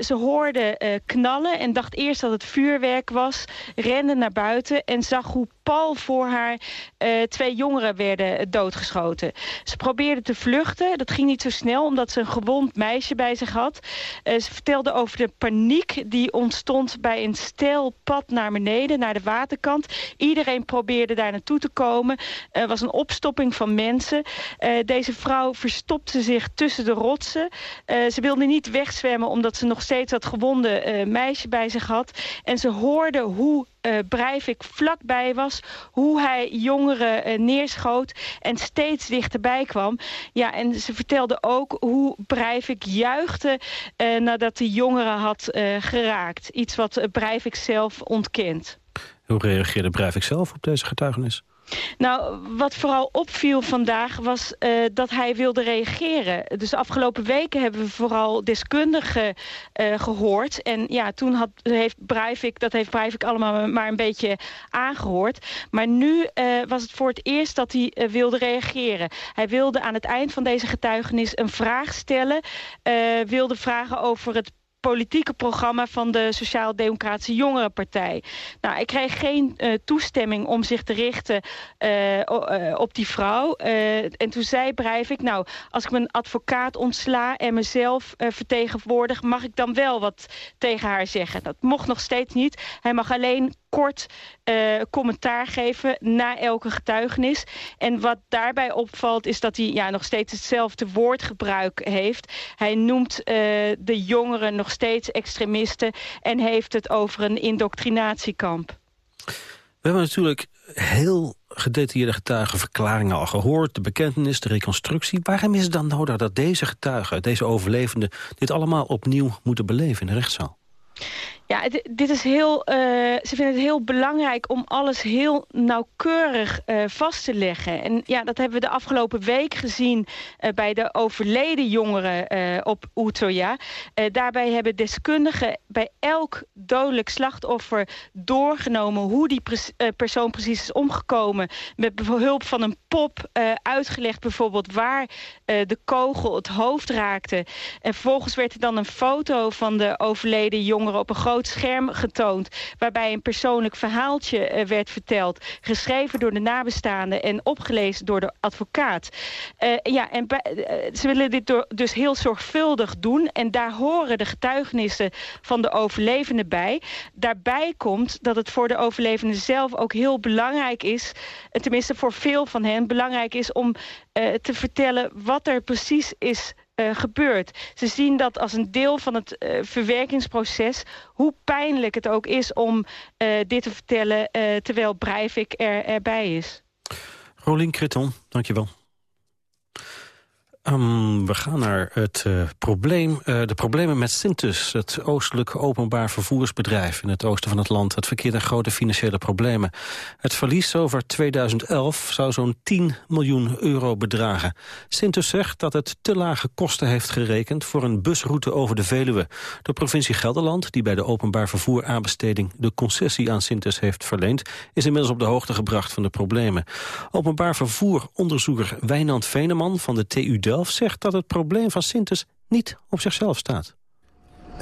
ze hoorde knallen en dacht eerst dat het vuurwerk was. Rende naar buiten en zag hoe voor haar uh, twee jongeren werden doodgeschoten. Ze probeerde te vluchten. Dat ging niet zo snel, omdat ze een gewond meisje bij zich had. Uh, ze vertelde over de paniek die ontstond bij een steil pad naar beneden, naar de waterkant. Iedereen probeerde daar naartoe te komen. Er was een opstopping van mensen. Uh, deze vrouw verstopte zich tussen de rotsen. ze wilde niet wegzwemmen, omdat ze nog steeds dat gewonde meisje bij zich had. En ze hoorde hoe uh, Breivik vlakbij was. Hoe hij jongeren uh, neerschoot en steeds dichterbij kwam. Ja, en ze vertelde ook hoe Breivik juichte uh, nadat de jongeren had geraakt. Iets wat Breivik zelf ontkent. Hoe reageerde Breivik zelf op deze getuigenis? Nou, wat vooral opviel vandaag was uh, dat hij wilde reageren. Dus de afgelopen weken hebben we vooral deskundigen uh, gehoord. En ja, toen had, heeft Breivik, dat heeft Breivik allemaal maar een beetje aangehoord. Maar nu uh, was het voor het eerst dat hij wilde reageren. Hij wilde aan het eind van deze getuigenis een vraag stellen. wilde vragen over het politieke programma van de Sociaal-Democratische Jongerenpartij. Nou, ik kreeg geen uh, toestemming om zich te richten uh, uh, op die vrouw. en toen zei Breivik, nou, als ik mijn advocaat ontsla en mezelf vertegenwoordig... mag ik dan wel wat tegen haar zeggen. Dat mocht nog steeds niet. Hij mag alleen kort uh, commentaar geven na elke getuigenis. En wat daarbij opvalt is dat hij ja, nog steeds hetzelfde woordgebruik heeft. Hij noemt uh, de jongeren nog steeds extremisten... en heeft het over een indoctrinatiekamp. We hebben natuurlijk heel gedetailleerde getuigenverklaringen al gehoord. De bekentenis, de reconstructie. Waarom is het dan nodig dat deze getuigen, deze overlevenden... dit allemaal opnieuw moeten beleven in de rechtszaal? Ja, dit is heel, uh, ze vinden het heel belangrijk om alles heel nauwkeurig uh, vast te leggen. En ja, dat hebben we de afgelopen week gezien uh, bij de overleden jongeren op Utøya. daarbij hebben deskundigen bij elk dodelijk slachtoffer doorgenomen hoe die persoon precies is omgekomen. Met behulp van een pop uitgelegd bijvoorbeeld waar de kogel het hoofd raakte. En vervolgens werd er dan een foto van de overleden jongeren op een groot scherm getoond... waarbij een persoonlijk verhaaltje uh, werd verteld. Geschreven door de nabestaanden en opgelezen door de advocaat. Uh, ja, en uh, ze willen dit dus heel zorgvuldig doen. En daar horen de getuigenissen van de overlevenden bij. Daarbij komt dat het voor de overlevenden zelf ook heel belangrijk is... tenminste voor veel van hen belangrijk is om te vertellen wat er precies is gebeurt. Ze zien dat als een deel van het uh, verwerkingsproces... hoe pijnlijk het ook is om uh, dit te vertellen... terwijl Breivik er, erbij is. Rolien Kreton, dankjewel. Um, we gaan naar het uh, probleem, uh, de problemen met Sintus, het oostelijk openbaar vervoersbedrijf in het oosten van het land. Het verkeert in grote financiële problemen. Het verlies over 2011 zou zo'n 10 miljoen euro bedragen. Sintus zegt dat het te lage kosten heeft gerekend voor een busroute over de Veluwe. De provincie Gelderland, die bij de openbaar vervoer aanbesteding de concessie aan Sintus heeft verleend, is inmiddels op de hoogte gebracht van de problemen. Openbaar vervoeronderzoeker Wijnand Veneman van de TU Delft zegt dat het probleem van Sintes niet op zichzelf staat.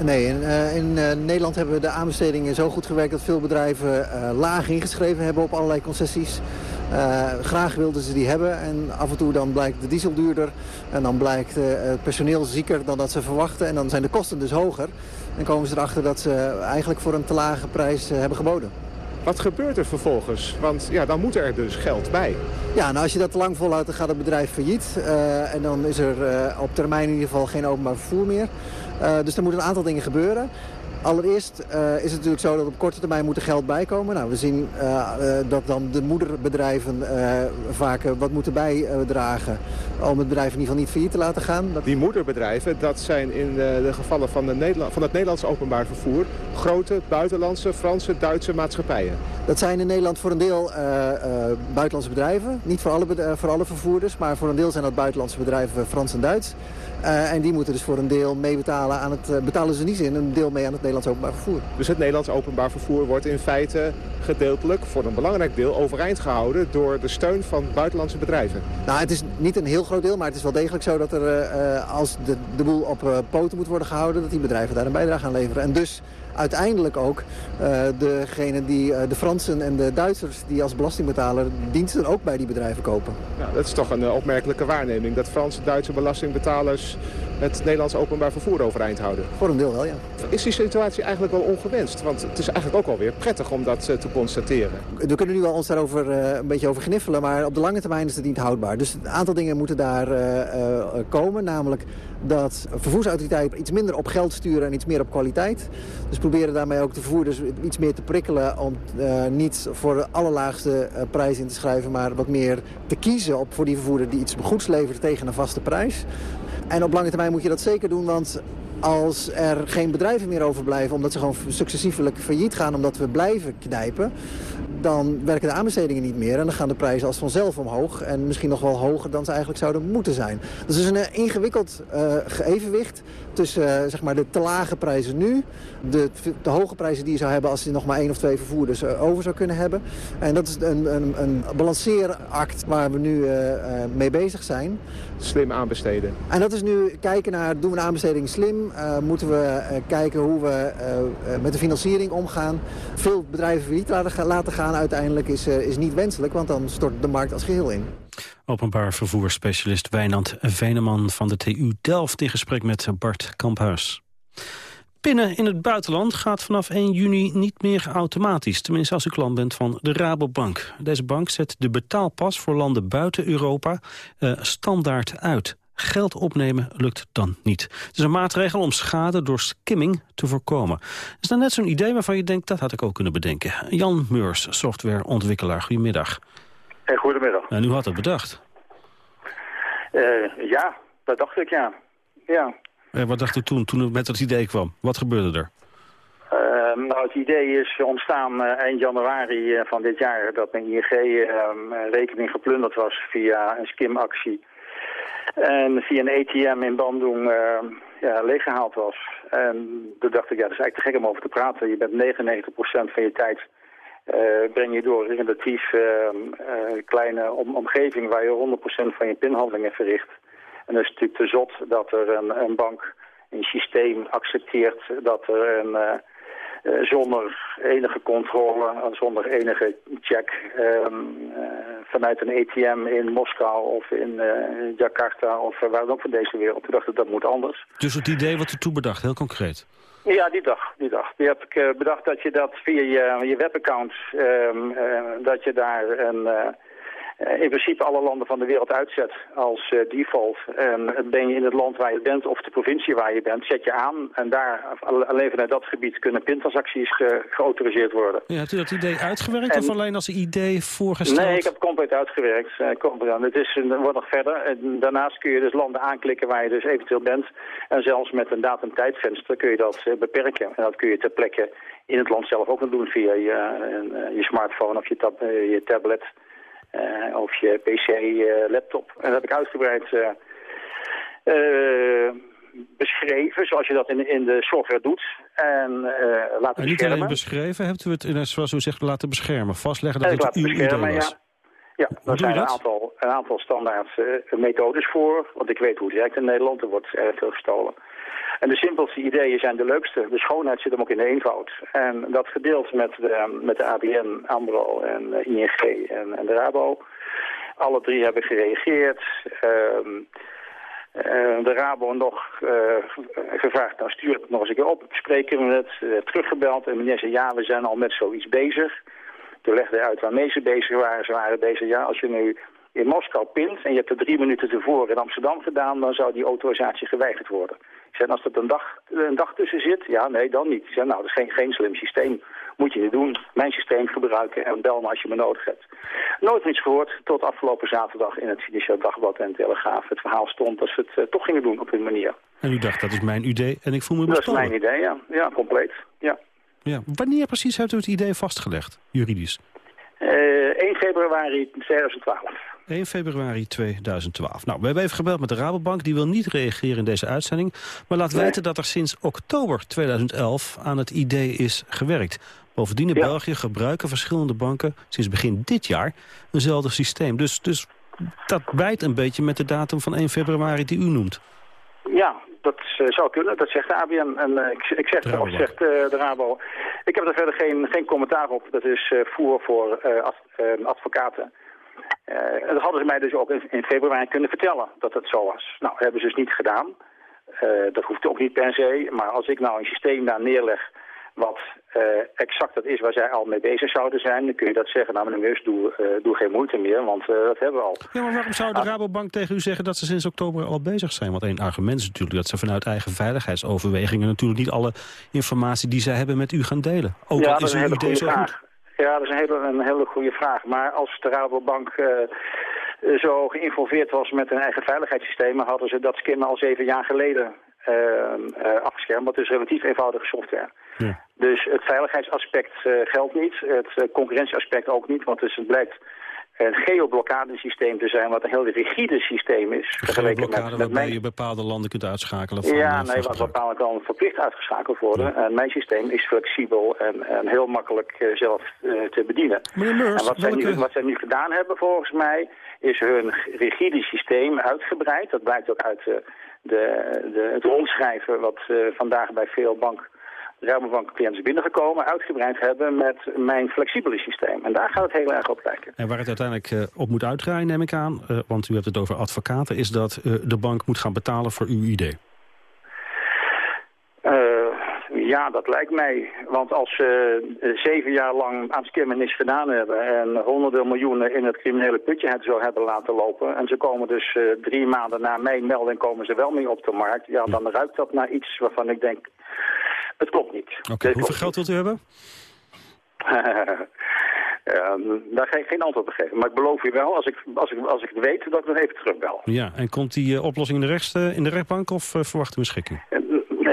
Nee, in, uh, in uh, Nederland hebben we de aanbestedingen zo goed gewerkt... dat veel bedrijven uh, laag ingeschreven hebben op allerlei concessies. graag wilden ze die hebben en af en toe dan blijkt de diesel duurder... en dan blijkt het personeel zieker dan dat ze verwachten... en dan zijn de kosten dus hoger. En komen ze erachter dat ze eigenlijk voor een te lage prijs hebben geboden. Wat gebeurt er vervolgens? Want ja, dan moet er dus geld bij. Ja, nou als je dat te lang volhoudt, dan gaat het bedrijf failliet. Uh, en dan is er uh, op termijn in ieder geval geen openbaar vervoer meer. Uh, dus er moeten een aantal dingen gebeuren. Allereerst uh, is het natuurlijk zo dat op korte termijn moet er geld bijkomen. Nou, we zien uh, uh, dat dan de moederbedrijven vaak wat moeten bijdragen... om het bedrijf in ieder geval niet failliet te laten gaan. Dat... Die moederbedrijven, dat zijn in de, de gevallen van, de Nederland, van het Nederlands openbaar vervoer... grote buitenlandse, Franse, Duitse maatschappijen. Dat zijn in Nederland voor een deel buitenlandse bedrijven. Niet voor alle, voor alle vervoerders, maar voor een deel zijn dat buitenlandse bedrijven Frans en Duits... Uh, en die moeten dus voor een deel meebetalen aan het, uh, betalen ze niet zin, een deel mee aan het Nederlands openbaar vervoer. Dus het Nederlands openbaar vervoer wordt in feite gedeeltelijk, voor een belangrijk deel, overeind gehouden door de steun van buitenlandse bedrijven? Nou, het is niet een heel groot deel, maar het is wel degelijk zo dat er, uh, als de, de boel op poten moet worden gehouden, dat die bedrijven daar een bijdrage aan leveren. En dus uiteindelijk ook uh, degene die, uh, de Fransen en de Duitsers die als belastingbetaler diensten ook bij die bedrijven kopen. Ja, dat is toch een uh, opmerkelijke waarneming dat Franse Duitse belastingbetalers het Nederlands openbaar vervoer overeind houden. Voor een deel wel, ja. Is die situatie eigenlijk wel ongewenst? Want het is eigenlijk ook alweer prettig om dat te constateren. We kunnen nu wel ons daarover een beetje over gniffelen, maar op de lange termijn is het niet houdbaar. Dus een aantal dingen moeten daar komen, namelijk dat vervoersautoriteiten iets minder op geld sturen en iets meer op kwaliteit. Dus proberen daarmee ook de vervoerders iets meer te prikkelen om uh, niet voor de allerlaagste uh, prijs in te schrijven, maar wat meer te kiezen op voor die vervoerder die iets goeds levert tegen een vaste prijs. En op lange termijn moet je dat zeker doen, want als er geen bedrijven meer overblijven... omdat ze gewoon successievelijk failliet gaan omdat we blijven knijpen... dan werken de aanbestedingen niet meer en dan gaan de prijzen als vanzelf omhoog... en misschien nog wel hoger dan ze eigenlijk zouden moeten zijn. Dus het is een ingewikkeld uh, evenwicht tussen uh, zeg maar de te lage prijzen nu... De, de hoge prijzen die je zou hebben als je nog maar één of twee vervoerders uh, over zou kunnen hebben. En dat is een, een, een balanceeract waar we nu mee bezig zijn. Slim aanbesteden. En dat is nu kijken naar, doen we een aanbesteding slim... Uh, moeten we uh, kijken hoe we uh, met de financiering omgaan. Veel bedrijven niet laten, laten gaan uiteindelijk is, is niet wenselijk... want dan stort de markt als geheel in. Openbaar vervoersspecialist Wijnand Veneman van de TU Delft... in gesprek met Bart Kamphuis. Pinnen in het buitenland gaat vanaf 1 juni niet meer automatisch. Tenminste als u klant bent van de Rabobank. Deze bank zet de betaalpas voor landen buiten Europa standaard uit geld opnemen lukt dan niet. Het is een maatregel om schade door skimming te voorkomen. Is dat net zo'n idee waarvan je denkt, dat had ik ook kunnen bedenken. Jan Meurs, softwareontwikkelaar, goedemiddag. Hey, goedemiddag. En u had het bedacht. Uh, ja, dat dacht ik, ja. ja. En wat dacht u toen, toen u met dat idee kwam? Wat gebeurde er? Uh, nou, het idee is ontstaan uh, eind januari van dit jaar dat mijn ING-rekening geplunderd was via een skimactie. En via een ATM in Bandung ja, leeggehaald was. En toen dacht ik, ja, dat is eigenlijk te gek om over te praten. Je bent 99% van je tijd uh, breng je door een relatief uh, kleine om omgeving waar je 100% van je pinhandelingen verricht. En dat is natuurlijk te zot dat er een, een bank een systeem accepteert dat er een, uh, zonder enige controle, zonder enige check uh, vanuit een ATM in Moskou of in Jakarta of waar dan ook van deze wereld. Toen dacht ik dat moet anders. Dus het idee wat u toen bedacht, heel concreet? Ja, die dag. Die dag. Die heb ik bedacht dat je dat via je, je webaccount, ehm, dat je daar een in principe alle landen van de wereld uitzet als uh, default. En ben je in het land waar je bent of de provincie waar je bent, zet je aan. En daar, alleen vanuit dat gebied, kunnen pintransacties ge geautoriseerd worden. Ja, hebt u dat idee uitgewerkt en, of alleen als idee voorgesteld? Nee, ik heb het compleet uitgewerkt. Uh, het is, er wordt nog verder. En daarnaast kun je dus landen aanklikken waar je dus eventueel bent. En zelfs met een datum-tijdvenster kun je dat beperken. En dat kun je ter plekke in het land zelf ook nog doen via je, je smartphone of je, tab je tablet. Uh, of je pc, uh, laptop. En dat heb ik uitgebreid uh, beschreven, zoals je dat in, in de software doet. En laten en niet alleen beschreven, hebt u het, in, zoals u zegt, laten beschermen? Vastleggen dat het uw idee was? Ja. Ja, er zijn een aantal, een aantal standaard methodes voor. Want ik weet hoe het werkt in Nederland. Er wordt erg veel gestolen. En de simpelste ideeën zijn de leukste. De schoonheid zit hem ook in de eenvoud. En dat gedeeld met de, met de ABN, AMRO en uh, ING en, de Rabo. Alle drie hebben gereageerd. Uh, uh, de Rabo nog uh, gevraagd, nou stuur het nog eens een keer op. Spreken we het, teruggebeld. En meneer zei, ja, we zijn al met zoiets bezig. Toen legde hij uit waarmee ze bezig waren. Ze waren bezig, ja, als je nu in Moskou pint en je hebt er drie minuten tevoren in Amsterdam gedaan, dan zou die autorisatie geweigerd worden. Zei, als er een dag, een dag tussen zit, ja, nee, dan niet. Zei, nou, dat is geen, geen slim systeem. Moet je niet doen. Mijn systeem gebruiken en bel me als je me nodig hebt. Nooit iets gehoord, tot afgelopen zaterdag in het Financieel Dagblad en Telegraaf. Het verhaal stond dat ze het uh, toch gingen doen op hun manier. En u dacht, dat is mijn idee en ik voel me bestolen. Dat is mijn idee, ja. Ja, compleet. Ja. Ja. Wanneer precies hebt u het idee vastgelegd, juridisch? Uh, 1 februari 2012. 1 februari 2012. Nou, we hebben even gebeld met de Rabobank. Die wil niet reageren in deze uitzending. Maar laat nee. weten dat er sinds oktober 2011 aan het idee is gewerkt. Bovendien in ja. België gebruiken verschillende banken sinds begin dit jaar eenzelfde systeem. Dus, dus dat bijt een beetje met de datum van 1 februari die u noemt. Ja, dat uh, zou kunnen. Dat zegt de ABN en uh, ik, ik zeg, of zegt uh, de Rabo. Ik heb er verder geen, geen commentaar op. Dat is voer voor advocaten. Uh, dat hadden ze mij dus ook in, in, februari kunnen vertellen dat het zo was. Nou, dat hebben ze dus niet gedaan. Uh, dat hoeft ook niet per se. Maar als ik nou een systeem daar neerleg wat uh, exact dat is waar zij al mee bezig zouden zijn... dan kun je dat zeggen, nou meneer doe, doe geen moeite meer, want dat hebben we al. Ja, maar waarom zou de Rabobank tegen u zeggen dat ze sinds oktober al bezig zijn? Want één argument is natuurlijk dat ze vanuit eigen veiligheidsoverwegingen... natuurlijk niet alle informatie die zij hebben met u gaan delen. Ook ja, al is uw idee zo vraag. goed. Ja, dat is een hele, een hele goede vraag. Maar als de Rabobank uh, zo geïnvolveerd was met hun eigen veiligheidssystemen... hadden ze dat skimmen al zeven jaar geleden uh, uh, afgeschermd. Het is relatief eenvoudige software. Ja. Dus het veiligheidsaspect geldt niet. Het concurrentieaspect ook niet. Want dus het blijkt een geoblokkadesysteem te zijn, wat een heel rigide systeem is. Vergeleken met, met waarbij mijn... je bepaalde landen kunt uitschakelen van Ja, nee, wat bepaalde landen verplicht uitgeschakeld worden. Ja. En mijn systeem is flexibel en, en heel makkelijk uh, zelf uh, te bedienen. Meurs, en wat, welke... zij nu, wat zij nu gedaan hebben volgens mij, is hun rigide systeem uitgebreid. Dat blijkt ook uit de, de, het rondschrijven wat vandaag bij veel banken Rabobank cliënten binnengekomen, uitgebreid hebben met mijn flexibele systeem. En daar gaat het heel erg op lijken. En waar het uiteindelijk uh, op moet uitdraaien, neem ik aan, uh, want u hebt het over advocaten, is dat uh, de bank moet gaan betalen voor uw idee. Ja, dat lijkt mij. Want als ze zeven jaar lang aan skimmen niks gedaan hebben... en honderden miljoenen in het criminele putje het zo hebben laten lopen... en ze komen dus drie maanden na mijn melding komen ze wel mee op de markt... ja, dan ruikt dat naar iets waarvan ik denk... Het klopt niet. Oké, okay, hoeveel geld wilt u hebben? um, daar ga ik geen antwoord op geven. Maar ik beloof u wel, als ik, als ik, als ik het weet, dat ik nog even terugbel. Ja, en komt die uh, oplossing in de, rechts, uh, in de rechtbank of uh, verwacht u een schikking?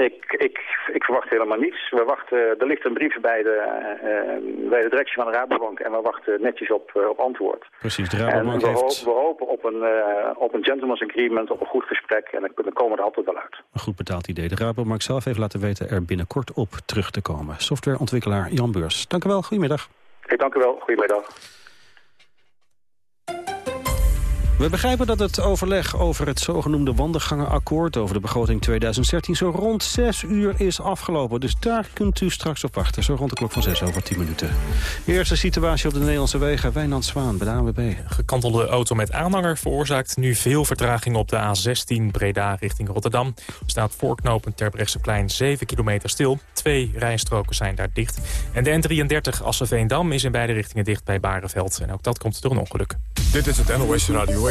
Ik, ik, ik verwacht helemaal niets. We wachten, er ligt een brief bij de, uh, bij de directie van de Rabobank en we wachten netjes op, uh, op antwoord. Precies, de Rabobank en we heeft... Hopen, we hopen op een, uh, op een gentleman's agreement, op een goed gesprek en dan komen we er altijd wel uit. Een goed betaald idee. De Rabobank zelf heeft laten weten er binnenkort op terug te komen. Softwareontwikkelaar Jan Beurs. Dank u wel, goedemiddag. Ik dank u wel, goedemiddag. We begrijpen dat het overleg over het zogenoemde wandelgangenakkoord... over de begroting 2013 zo rond 6 uur is afgelopen. Dus daar kunt u straks op wachten. Zo rond de klok van 6 over 10 minuten. Eerste situatie op de Nederlandse wegen. Wijnand Zwaan bij de ANWB. Gekantelde auto met aanhanger veroorzaakt nu veel vertraging op de A16 Breda richting Rotterdam. Er staat voorknopend Terbrechtseplein 7 kilometer stil. Twee rijstroken zijn daar dicht. En de N33 Assenveendam is in beide richtingen dicht bij Bareveld. En ook dat komt door een ongeluk. Dit is het NOS Radio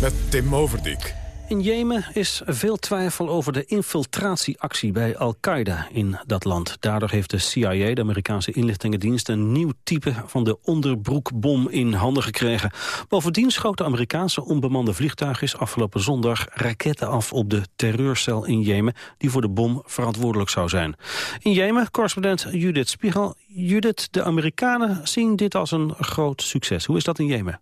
met Tim Overdijk. In Jemen is veel twijfel over de infiltratieactie bij Al-Qaeda in dat land. Daardoor heeft de CIA, de Amerikaanse inlichtingendienst... een nieuw type van de onderbroekbom in handen gekregen. Bovendien schoot de Amerikaanse onbemande vliegtuigjes afgelopen zondag raketten af op de terreurcel in Jemen... die voor de bom verantwoordelijk zou zijn. In Jemen, correspondent Judith Spiegel. Judith, de Amerikanen zien dit als een groot succes. Hoe is dat in Jemen?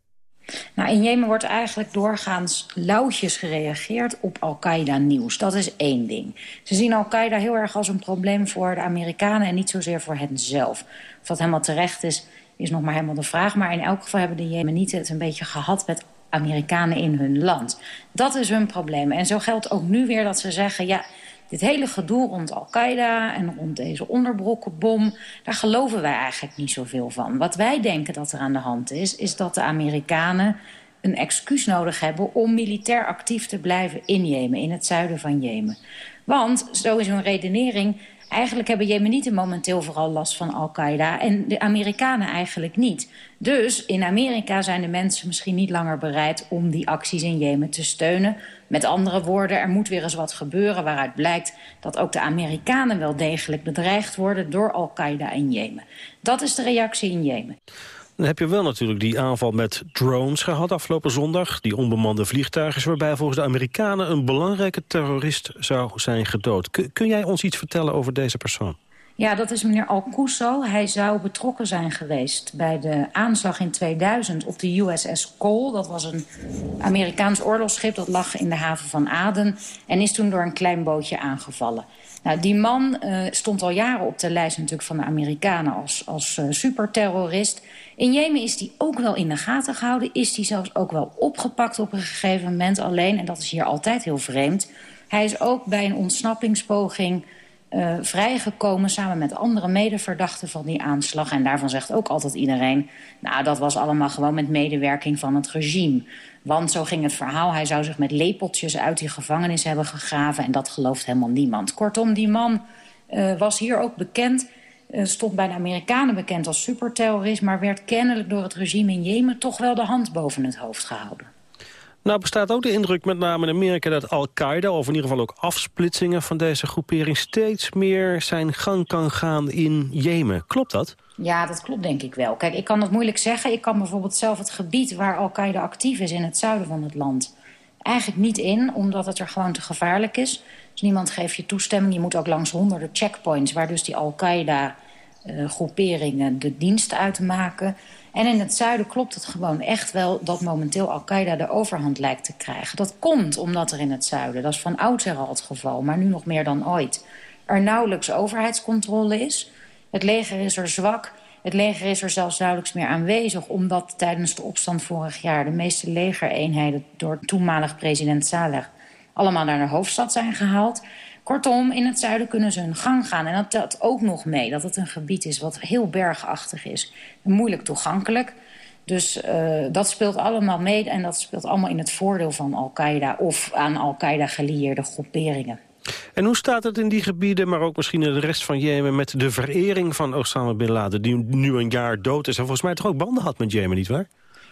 Nou, in Jemen wordt eigenlijk doorgaans lauwtjes gereageerd op Al-Qaeda-nieuws. Dat is één ding. Ze zien Al-Qaeda heel erg als een probleem voor de Amerikanen... en niet zozeer voor hen zelf. Of dat helemaal terecht is, is nog maar helemaal de vraag. Maar in elk geval hebben de Jemenieten het een beetje gehad... met Amerikanen in hun land. Dat is hun probleem. En zo geldt ook nu weer dat ze zeggen... ja, dit hele gedoe rond Al-Qaeda en rond deze onderbrokkenbom... daar geloven wij eigenlijk niet zoveel van. Wat wij denken dat er aan de hand is... is dat de Amerikanen een excuus nodig hebben... om militair actief te blijven in Jemen, in het zuiden van Jemen. Want, zo is hun redenering... Eigenlijk hebben Jemenieten momenteel vooral last van Al-Qaeda... en de Amerikanen eigenlijk niet. Dus in Amerika zijn de mensen misschien niet langer bereid... om die acties in Jemen te steunen. Met andere woorden, er moet weer eens wat gebeuren... waaruit blijkt dat ook de Amerikanen wel degelijk bedreigd worden... door Al-Qaeda in Jemen. Dat is de reactie in Jemen. Dan heb je wel natuurlijk die aanval met drones gehad afgelopen zondag. Die onbemande vliegtuigen waarbij volgens de Amerikanen... een belangrijke terrorist zou zijn gedood. kun jij ons iets vertellen over deze persoon? Ja, dat is meneer Alcuso. Hij zou betrokken zijn geweest bij de aanslag in 2000 op de USS Cole. Dat was een Amerikaans oorlogsschip dat lag in de haven van Aden... en is toen door een klein bootje aangevallen. Nou, die man uh, stond al jaren op de lijst natuurlijk van de Amerikanen als, als uh, superterrorist. In Jemen is die ook wel in de gaten gehouden. Is die zelfs ook wel opgepakt op een gegeven moment alleen. En dat is hier altijd heel vreemd. Hij is ook bij een ontsnappingspoging uh, vrijgekomen... samen met andere medeverdachten van die aanslag. En daarvan zegt ook altijd iedereen... nou, dat was allemaal gewoon met medewerking van het regime. Want zo ging het verhaal, hij zou zich met lepeltjes uit die gevangenis hebben gegraven... en dat gelooft helemaal niemand. Kortom, die man uh, was hier ook bekend... Uh, stond bij de Amerikanen bekend als superterrorist... maar werd kennelijk door het regime in Jemen toch wel de hand boven het hoofd gehouden. Nou bestaat ook de indruk met name in Amerika dat Al-Qaeda... of in ieder geval ook afsplitsingen van deze groepering... steeds meer zijn gang kan gaan in Jemen. Klopt dat? Ja, dat klopt denk ik wel. Kijk, ik kan dat moeilijk zeggen. Ik kan bijvoorbeeld zelf het gebied waar Al-Qaeda actief is... in het zuiden van het land eigenlijk niet in... omdat het er gewoon te gevaarlijk is. Niemand geeft je toestemming. Je moet ook langs honderden checkpoints... waar dus die Al-Qaeda-groeperingen de dienst uitmaken... En in het zuiden klopt het gewoon echt wel dat momenteel Al-Qaeda de overhand lijkt te krijgen. Dat komt omdat er in het zuiden, dat is van oudsher al het geval, maar nu nog meer dan ooit, er nauwelijks overheidscontrole is. Het leger is er zwak. Het leger is er zelfs nauwelijks meer aanwezig... omdat tijdens de opstand vorig jaar de meeste legereenheden... door toenmalig president Saleh allemaal naar de hoofdstad zijn gehaald. Kortom, in het zuiden kunnen ze hun gang gaan. En dat telt ook nog mee dat het een gebied is wat heel bergachtig is. moeilijk toegankelijk. Dus uh, dat speelt allemaal mee en dat speelt allemaal in het voordeel van Al-Qaeda... of aan Al-Qaeda gelieerde groeperingen. En hoe staat het in die gebieden, maar ook misschien in de rest van Jemen... met de verering van Osama Bin Laden, die nu een jaar dood is... en volgens mij toch ook banden had met Jemen, nietwaar?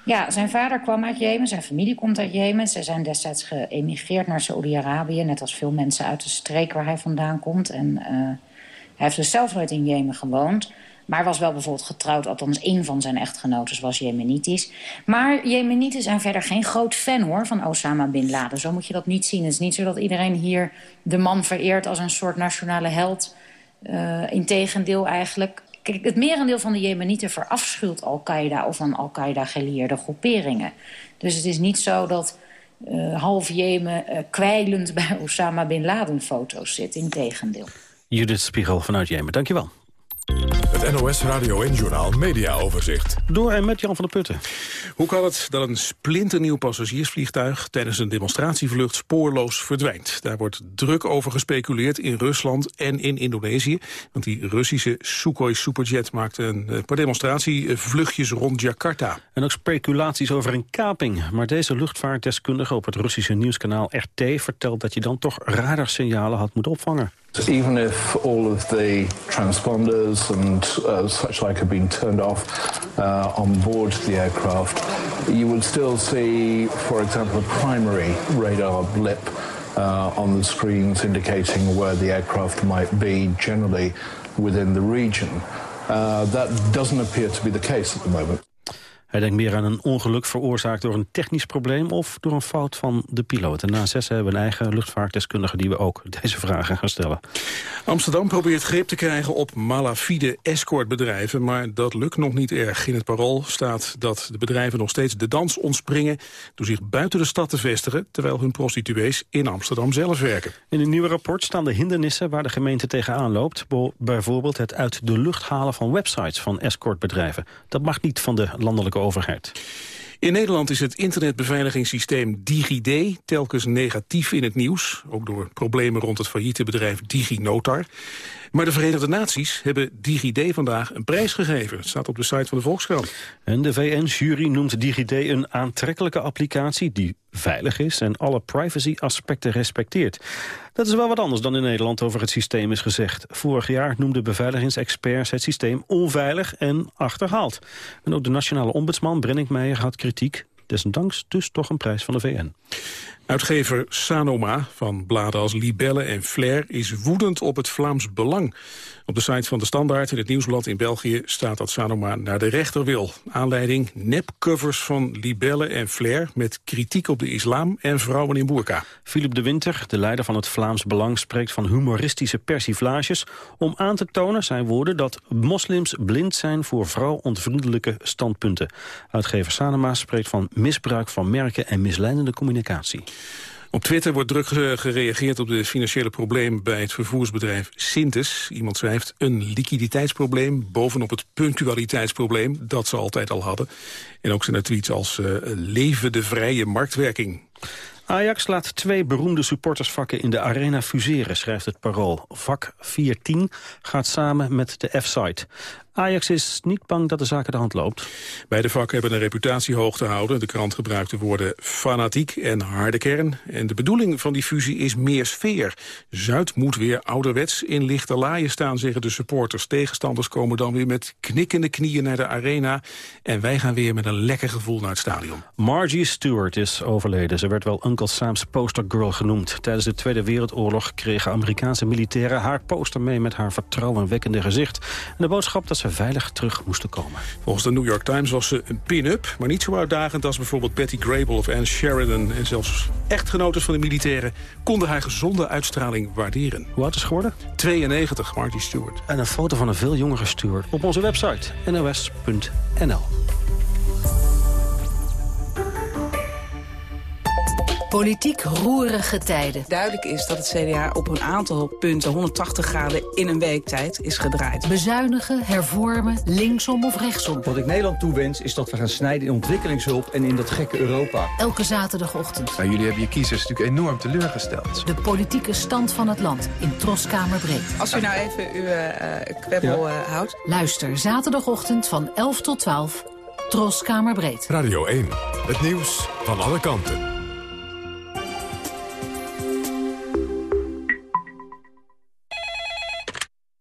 Ja, zijn vader kwam uit Jemen, zijn familie komt uit Jemen. Ze zijn destijds geëmigreerd naar Saoedi-Arabië... net als veel mensen uit de streek waar hij vandaan komt. En uh, hij heeft dus zelf nooit in Jemen gewoond. Maar was wel bijvoorbeeld getrouwd, althans één van zijn echtgenoten was Jemenitisch. Maar Jemenieten zijn verder geen groot fan hoor van Osama Bin Laden. Zo moet je dat niet zien. Het is niet zo dat iedereen hier de man vereert als een soort nationale held. Uh, Integendeel eigenlijk. Het merendeel van de Jemenieten verafschuwt Al-Qaeda... of van Al-Qaeda gelieerde groeperingen. Dus het is niet zo dat uh, half Jemen uh, kwijlend bij Osama Bin Laden foto's zit. Integendeel. Judith Spiegel vanuit Jemen, dankjewel. Het NOS Radio en Journal Media Overzicht. Door en met Jan van der Putten. Hoe kan het dat een splinternieuw passagiersvliegtuig... tijdens een demonstratievlucht spoorloos verdwijnt? Daar wordt druk over gespeculeerd in Rusland en in Indonesië. Want die Russische Sukhoi Superjet maakte een eh, paar demonstratievluchtjes rond Jakarta. En ook speculaties over een kaping. Maar deze luchtvaartdeskundige op het Russische nieuwskanaal RT... vertelt dat je dan toch radarsignalen had moeten opvangen. Even if all of the transponders and uh, such like have been turned off uh, on board the aircraft, you would still see, for example, a primary radar blip uh, on the screens indicating where the aircraft might be generally within the region. Uh, that doesn't appear to be the case at the moment. Hij denkt meer aan een ongeluk veroorzaakt door een technisch probleem... of door een fout van de piloot. En na zes hebben we een eigen luchtvaartdeskundige... die we ook deze vragen gaan stellen. Amsterdam probeert greep te krijgen op malafide escortbedrijven... maar dat lukt nog niet erg. In het parool staat dat de bedrijven nog steeds de dans ontspringen... door zich buiten de stad te vestigen... terwijl hun prostituees in Amsterdam zelf werken. In een nieuw rapport staan de hindernissen waar de gemeente tegenaan loopt. Bijvoorbeeld het uit de lucht halen van websites van escortbedrijven. Dat mag niet van de landelijke overheid. In Nederland is het internetbeveiligingssysteem DigiD telkens negatief in het nieuws. Ook door problemen rond het failliete bedrijf DigiNotar. Maar de Verenigde Naties hebben DigiD vandaag een prijs gegeven. Het staat op de site van de Volkskrant. En de VN-jury noemt DigiD een aantrekkelijke applicatie... die veilig is en alle privacy-aspecten respecteert. Dat is wel wat anders dan in Nederland over het systeem is gezegd. Vorig jaar noemden beveiligingsexperts het systeem onveilig en achterhaald. En ook de nationale ombudsman Brennick Meijer had kritiek. Desondanks dus toch een prijs van de VN. Uitgever Sanoma van bladen als Libelle en Flair is woedend op het Vlaams Belang. Op de site van de Standaard in het Nieuwsblad in België staat dat Sanoma naar de rechter wil. Aanleiding nepcovers van Libelle en Flair met kritiek op de islam en vrouwen in boerka. Philip de Winter, de leider van het Vlaams Belang, spreekt van humoristische persiflages om aan te tonen, zijn woorden, dat moslims blind zijn voor vrouwontvriendelijke standpunten. Uitgever Sanoma spreekt van misbruik van merken en misleidende communicatie. Op Twitter wordt druk gereageerd op de financiële problemen bij het vervoersbedrijf Sintes. Iemand schrijft een liquiditeitsprobleem bovenop het punctualiteitsprobleem dat ze altijd al hadden. En ook zijn er tweets als uh, leven de vrije marktwerking. Ajax laat twee beroemde supportersvakken in de arena fuseren, schrijft het Parool. Vak 410 gaat samen met de F-site. Ajax is niet bang dat de zaak de hand loopt. Beide vakken hebben een reputatie hoog te houden. De krant gebruikt de woorden fanatiek en harde kern. En de bedoeling van die fusie is meer sfeer. Zuid moet weer ouderwets in lichte laaien staan, zeggen de supporters. Tegenstanders komen dan weer met knikkende knieën naar de arena. En wij gaan weer met een lekker gevoel naar het stadion. Margie Stewart is overleden. Ze werd wel Uncle Sam's postergirl genoemd. Tijdens de Tweede Wereldoorlog kregen Amerikaanse militairen haar poster mee met haar vertrouwenwekkende gezicht. En de boodschap dat ze veilig terug moesten komen. Volgens de New York Times was ze een pin-up, maar niet zo uitdagend als bijvoorbeeld Betty Grable of Anne Sheridan. En zelfs echtgenoten van de militairen konden haar gezonde uitstraling waarderen. Hoe oud is geworden? 92, Marty Stewart. En een foto van een veel jongere Stewart op onze website nos.nl. Politiek roerige tijden. Duidelijk is dat het CDA op een aantal punten 180 graden in een week tijd is gedraaid. Bezuinigen, hervormen, linksom of rechtsom. Wat ik Nederland toewens is dat we gaan snijden in ontwikkelingshulp en in dat gekke Europa. Elke zaterdagochtend. Nou, jullie hebben je kiezers natuurlijk enorm teleurgesteld. De politieke stand van het land in Troskamer Breed. Als u nou even uw uh, kwebbel uh, houdt. Luister zaterdagochtend van 11 tot 12. Troskamer Breed. Radio 1. Het nieuws van alle kanten.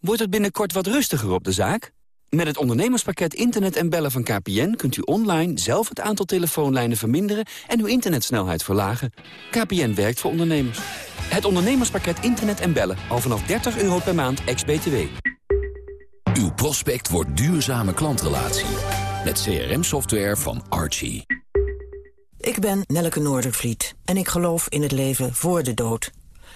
Wordt het binnenkort wat rustiger op de zaak? Met het ondernemerspakket Internet en Bellen van KPN... kunt u online zelf het aantal telefoonlijnen verminderen... en uw internetsnelheid verlagen. KPN werkt voor ondernemers. Het ondernemerspakket Internet en Bellen. Al vanaf 30 euro per maand, ex-BTW. Uw prospect wordt duurzame klantrelatie. Met CRM-software van Archie. Ik ben Nelleke Noordervliet en ik geloof in het leven voor de dood.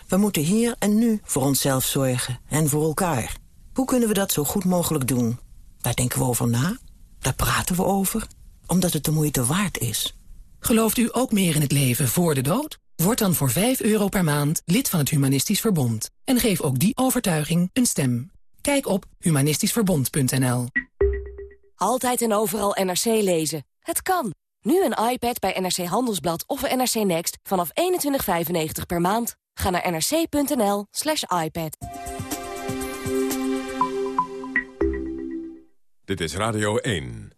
We moeten hier en nu voor onszelf zorgen en voor elkaar. Hoe kunnen we dat zo goed mogelijk doen? Daar denken we over na, daar praten we over, omdat het de moeite waard is. Gelooft u ook meer in het leven voor de dood? Word dan voor 5 euro per maand lid van het Humanistisch Verbond. En geef ook die overtuiging een stem. Kijk op humanistischverbond.nl Altijd en overal NRC lezen. Het kan. Nu een iPad bij NRC Handelsblad of NRC Next vanaf 21,95 per maand. Ga naar nrc.nl slash iPad. Dit is Radio 1.